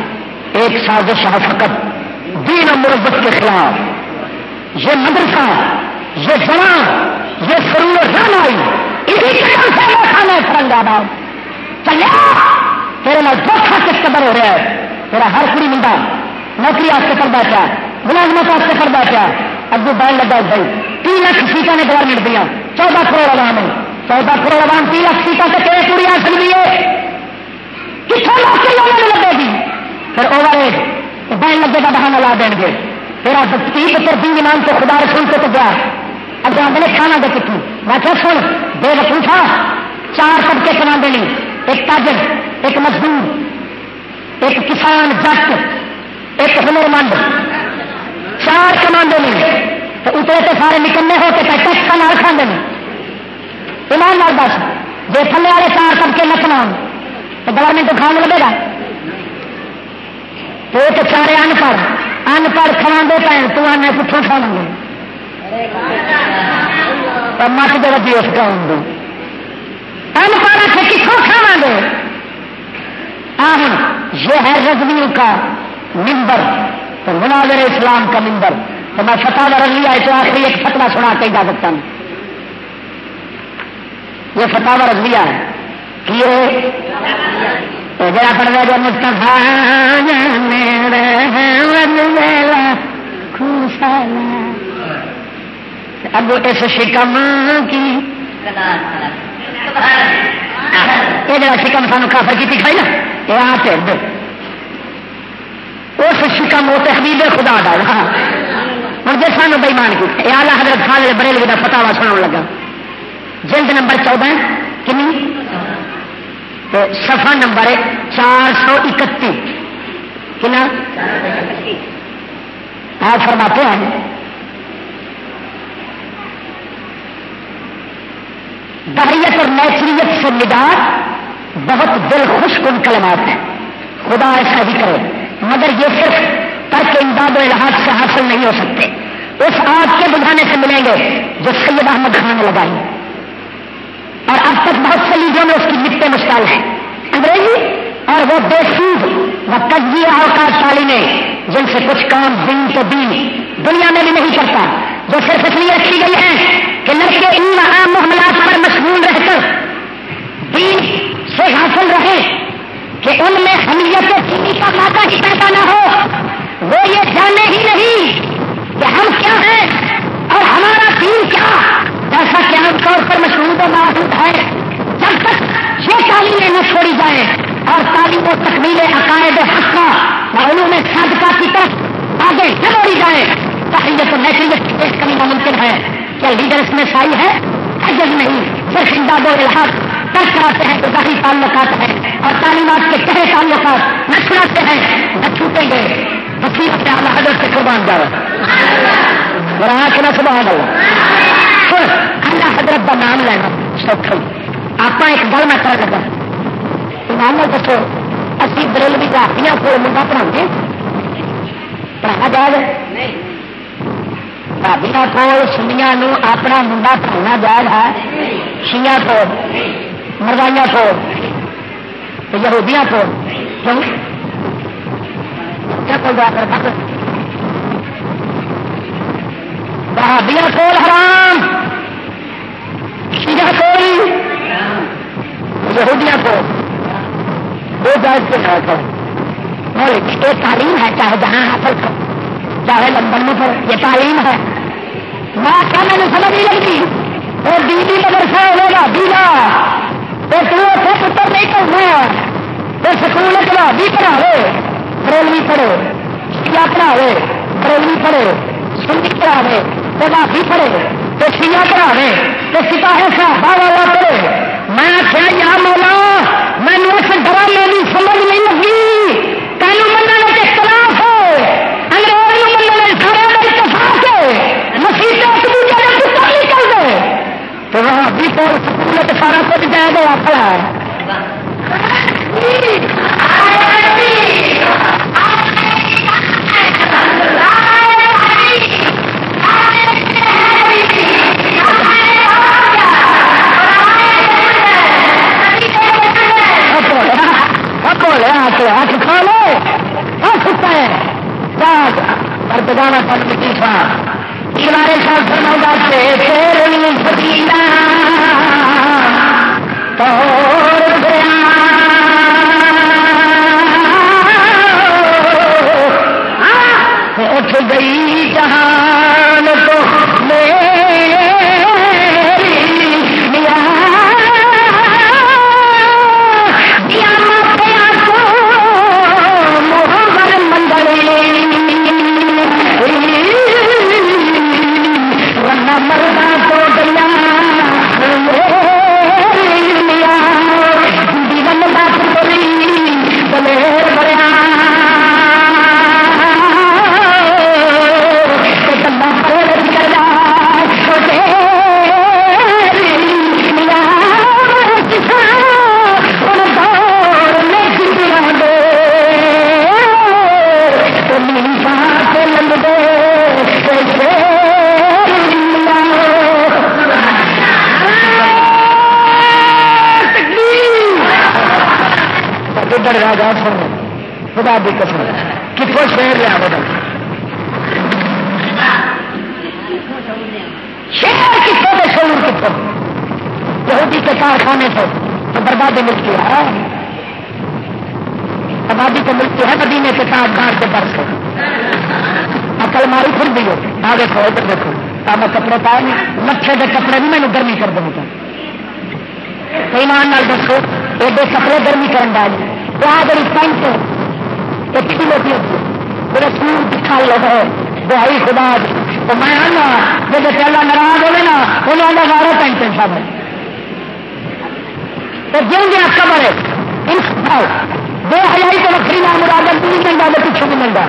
ایک سازش ہے فقط۔ دین و مربت کے خلاف۔ یہ مدرسہ یہ جوان یہ سرور رانائی فرنگ آباد چلیا تیرے نال دھوکھا کس قدر ہو رہا ہے؟ تیرا ہر کڑی منڈا۔ نوکری آستے کر بیٹھا ملازمت آستے کر بیٹھا اگو بہن لگا بھائی۔ تین لاکھ سیٹیں نے گورنمنٹ دیا۔ چودہ کروڑ عوام ہے۔ چودہ کروڑ عوام، تین لاکھ سیٹوں سے کئی کڑی آ سکتی ہے۔ کتنے لاکھ لگے گی پھر اوور ایج بہن لگے کا بہانا لا دیں گے۔ تیرا تی پتر دین ایمان تو خدا رسول سے تو گیا۔ اگر آدھے کھانا دے کتنی میں کیا سن بے وقوفا چار طبقے کما دینی ایک تاجر ایک مزدور ایک کسان جٹ ایک ہنر مند چار کما دینی تو اتنے تو سارے نکلنے ہو کے ٹیکس کا نال کھانے ایمان نال بس جی تھلے والے چار طبقے نہ کما تو گورنمنٹ کھانے لگے گا تو تو چارے ان پڑھ ان پڑھ کھوا پہ تو آنے پٹھوں کھا گے مت دے وجی اس کا ہوں ان پڑھ کے کتوں کھاوا گے آہ یہ ہے رضویوں کا ممبر تو مناظر اسلام کا ممبر تو میں فتح رضی آئے تو آخری ایک فتوا سنا کے اجازت ہوں یہ فتح رضویہ ہے کہ جڑا پڑھ جو مستفا اب اس شکم کی؟ یہ جڑا شکم سان کافر کی کھائی نا، یہ آ پھر اس شکم وہ تحبیب خدا ڈال ہوں جی سانو بےمان کی آلہ حضرت خان بریلوی کا فتوا سنا لگا۔ جلد نمبر چودہ کنی؟ تو سفا نمبر چار سو اکتی کنا؟ آپ فرماتے ہیں۔ دہریت اور نیچریت سے نجات بہت دل خوش کن کلمات ہیں۔ خدا ایسا ہی کرے، مگر یہ صرف ترک امداد و الحاظ سے حاصل نہیں ہو سکتے۔ اس آگ کے بجھانے سے ملیں گے جو سید احمد خان نے لگائی۔ اور اب تک بہت سے لیڈروں میں اس کی لکھتے مشکل ہیں۔ انگریزی اور وہ بے سود وہ تجزیہ اوقات تعلیمیں جن سے کچھ کام دن تو دن دنیا میں بھی نہیں کرتا جو صرف اس لیے رکھی گئی ہے کہ لڑکے ان عام معاملات پر مشغول رہ کر دین سے حاصل رہے کہ ان میں حمیت چینی کا مادہ ہی پیدا نہ ہو۔ وہ یہ جانے ہی نہیں کہ ہم کیا ہیں اور ہمارا دین کیا۔ جیسا کہ عام طور پر مشہور و موجود ہے، جب تک یہ تعلیمیں نہ چھوڑی جائیں اور تعلیم و تقویل عقائد حق حقہ علوم صادقہ کی طرف آگے نہ دوڑی جائے تحریت تو نیچریت ایک کمی ناممکن ہے۔ کیا لیڈر اس میں سائی ہے حجر نہیں۔ صرف امداد و الحاظ ترک کراتے ہیں تو ظاہری تعلقات ہیں۔ اور تعلیمات کے کہے تعلقات نہ چھڑاتے ہیں۔ نہ چھوٹیں گے۔ وسیع سے اعلیٰ حضرت سے قربان جاؤ۔ اور آنکھ نہ سبحان اللہ۔ اللہ حضرت کا نام لینا سوکھا۔ آپ ایک گل میں کر لگا۔ ایمان دسو، اسی بریلوی جاتیاں کو منڈا پڑھا گے پڑھا جائے بھابیا کو سنیا اپنا منڈا پڑھانا جائز ہے شیا کو مردائیاں کو یہودیاں کو کیوں کیا کر بھابیا کو حرام شیا کو یہودیاں کو وہ جائز کے نہ کرو ایک تعلیم ہے چاہے جہاں حاصل کرو چاہے لندن میں پڑھو یہ تعلیم ہے۔ میں کیا میں نے سمجھ نہیں لگتی وہ بیوی مدرسہ ہوگا بینا وہ تو اتنے پتر نہیں کرنا وہ۔ سکول پڑھا، بھی پڑھاوے بریلوی پڑھے شیا پڑھاوے بریلوی پڑھے سنگی پڑھاوے تو بھی پڑھے تو شیا پڑھاوے تو سپاہی صاحب والا پڑھے میں آخیا، یا مولا میں اس ڈرامے کی سمجھ نہیں لگی۔ تینوں منع کے خلاف ہے انگریز منع سارے کا اتفاق ہے مسیح ایک دوسرے کے پتر نکل گئے تو وہاں بھی سکول سارا کچھ جائے گا اپنا بولے، ہاتھ کھا لو ہر سکتا ہے پر بجانا پڑ کی تھا ہمارے ساتھ سے تیرے سکیلا اٹھ گئی جہاں خدا دی قسم کتوں شہر لیا بدل شہر کتوں کے شعور کتوں یہودی کے کارخانے سے تو بربادی ملتی ہے آبادی کو ملتی ہے مدینے کے ساتھ تاجدار کے در سے۔ اکل ماری پھر بھی آ دیکھو ادھر دیکھو۔ میں کپڑے پائے مچھر کے کپڑے بھی مینو گرمی کر دوں گا ایمان نال دسو، ایڈے کپڑے گرمی کرن والے۔ وہ آ گئی پینٹ ایک کلو کی میرے دکھا لو ہے دہائی خدا تو میں آنا، جب پہلا ناراض ہوئے نا، انہوں آنا سارا پینٹ سب تو جن گیا خبر ہے دو ہزار تو وکری نام مراد نہیں ملتا تو پیچھے نہیں ملتا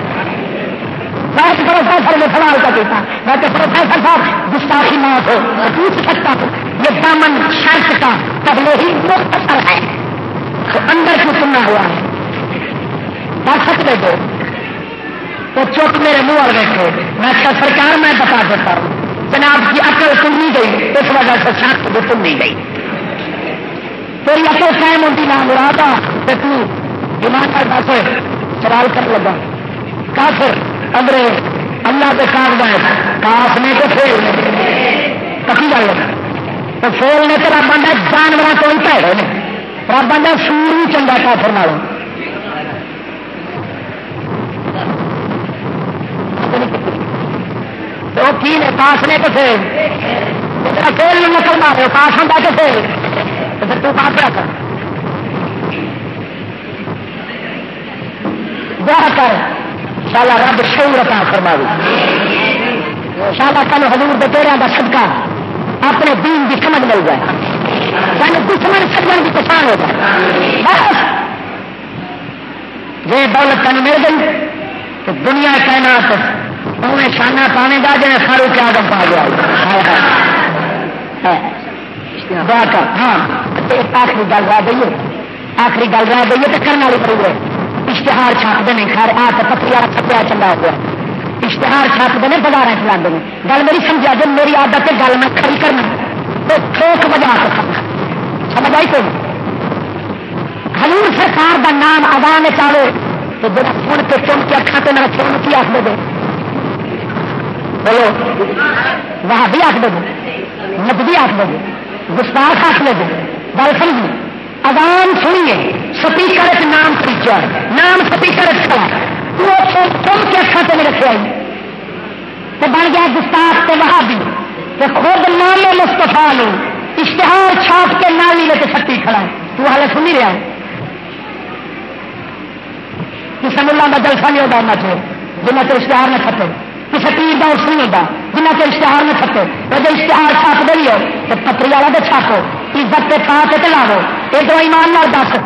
میں پروفیسر نے سوال کا دیتا میں تو پروفیسر صاحب، گستاخی موت ہو پوچھ سکتا ہوں۔ یہ دامن شرط کا پہلے ہی مختصر ہے۔ تو اندر کیوں سننا ہوا ہے؟ بات سکتے دو۔ تو چوک میرے منہ اور بیٹھے میں کیا سرکار، میں بتا دیتا ہوں۔ جناب کی عقل تم نہیں گئی۔ اس وجہ سے سخت بھی تم نہیں گئی۔ تیری عقل قائم ہوتی نہ مرادا کہ تو ایمان کا پاسے سوال کر لگا۔ کافر، انگریز، اللہ کے کاغذ کاف نے تو فیل کسی گل تو فیل نے تو رب آدھا جانور تو ہی پیڑے نے۔ رب آدھا سور ہی چنگا کافر نالوں۔ تو کی نے پاس نے تو فیل فیل نکل مارے پاس ہوتا تو فیل تو پھر تو پاس کر جا کر۔ شالا رب شعور عطا فرما شالا سانو حضور دے پیڑوں کا صدقہ اپنے دین کی سمجھ مل جائے۔ سن دشمن سجن کی پچھان ہو جائے۔ بس۔ جی دولت تین مل گئی تو دنیا کائنات انہیں شانہ پانے گا جی فاروق آدم پا گیا ہاں آخری گل رہ گئی آخری گل رہ گئی ہے تو کرنے والی پڑی ہے اشتہار چھاپتے ہیں خیر آ تو پتری والا چھپیا چلا ہوا اشتہار چھاپتے ہیں بازار چلا ہیں گل میری سمجھا جی میری عادت ہے گل میں کھڑی کرنا تو تھوک بجا کے سمجھ آئی کوئی حضور سرکار کا نام آگاہ چاہے تو جب سن کے چن کے اکھا تو میرا چون کی آخ دے بولو۔ وہاں بھی آخ دے ندی آخ دے گستاخ آخ دے گل سمجھی اگان سنیے۔ سپیکر نام فیچر نام سپیکر کھڑا تم کے اکھا تو میرے کھلائی تو بن گیا گستاخ تو وہاں بھی تو خود نام مستفا لو اشتہار چھاپ کے نالی لے کے سٹی کھڑا تو حال سنی رہا ہے۔ کسی ملا کا جلسہ نہیں ہوتا ہونا چاہیے جنہ کے اشتہار نہ کھپے کسی پیر کا اس نہیں ہوتا جنہ کے اشتہار نہ کھپے جب اشتہار چھاپ دے ہو تو پتری والا تو چھاپو۔ عزت پہ پا کے لاو یہ تو ایمان نہ دس۔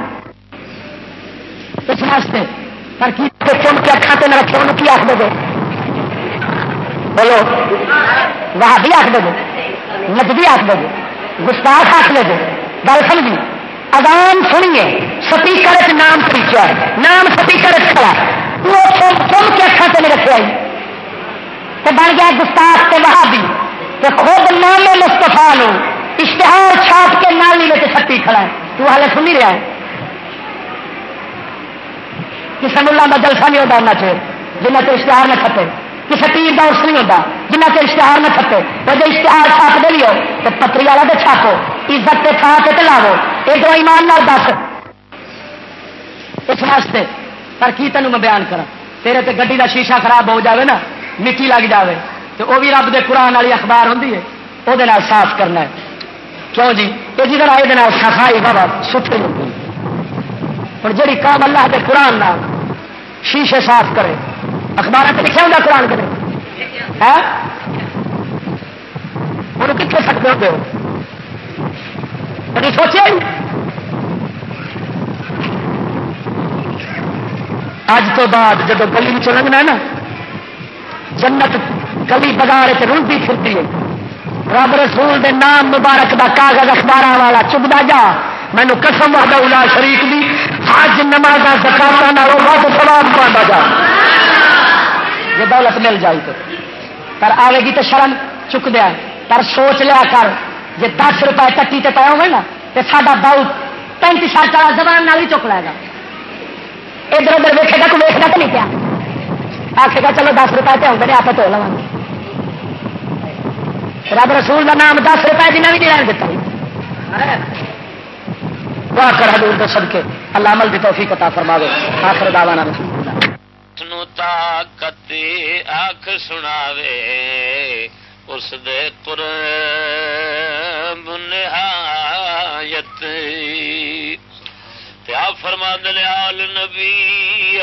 اس واسطے پر کی چن کے اکھا تو رکھے ان کی آخ دے بولو۔ وہاں بھی آخ دے نجدی آخ دے گستاخ آخ دے گل سمجھی؟ اگان سنیے۔ سپیکر نام فیچر نام سپیکر کھڑا وہ سن کے اکھا تو رکھے آئی تو بن گیا گستاخ کے وہاں بھی تو خود نام مستفا لو اشتہار چھاپ کے نالی لے کے سٹی کھڑا ہے۔ تو حال سنی رہا ہے۔ کسی ملا کا جلسہ نہیں ہوتا ہونا چاہیے جنہ کے اشتہار نہ کھپے کسی پیر کا اس نہیں ہوتا جنہ کے اشتہار نہ کھپے وہ جو اشتہار چھاپ دے ہو تو پتری والا تو چھاپو، عزت پہ کھا کے لاو یہ تو ایمان نہ دس۔ اس واسطے، پر کی تینوں میں بیان کرا تیرے تے گڈی کا شیشہ خراب ہو جاوے نا۔ مٹی لگ جاوے تو وہ بھی رب دے قرآن والی اخبار ہوں وہ صاف کرنا ہے۔ کیوں جی؟ یہ جی یہ سفائی بابا ستھری ہوتی اور جی کام اللہ کے قرآن نہ شیشے صاف کرے اخبار سے لکھا ہوگا قرآن کرے۔ ہاں؟ انہوں کتنے سکتے ہوتے ہو کبھی سوچے اج تو بعد جب گلی میں لگنا ہے نا جنت گلی بازار رلتی پھرتی ہے۔ رب رسول دے نام مبارک دا کاغذ اخبار والا چبدا جا۔ مینو قسم والا الا شریف دی حج نماز زکاتا بہت جا۔ یہ دولت مل جائے تو۔ پر آئے گی تو شرم، چک دیا۔ پر سوچ لیا کر جی دس روپئے کٹی تے پایا ہوگا نا تو ساڈا باؤ پینتی سات والا زبان نال ہی چک لے گا۔ ادھر ادھر ویکے گا کوئی ویکنا تو نہیں پیا۔ آخے گا، چلو دس روپئے پہ آؤں آپ تو لوا گے۔ رب رسول کا نام دس روپئے جنہیں بھی نہیں رہن دیتا۔ دعا کر حضور دے صدقے۔ اللہ عمل دی توفیق عطا فرماوے۔ آخر دعوانا رسول طاقت آخ سناوے، اس دے قرب نہایت۔ فرما دل نبی۔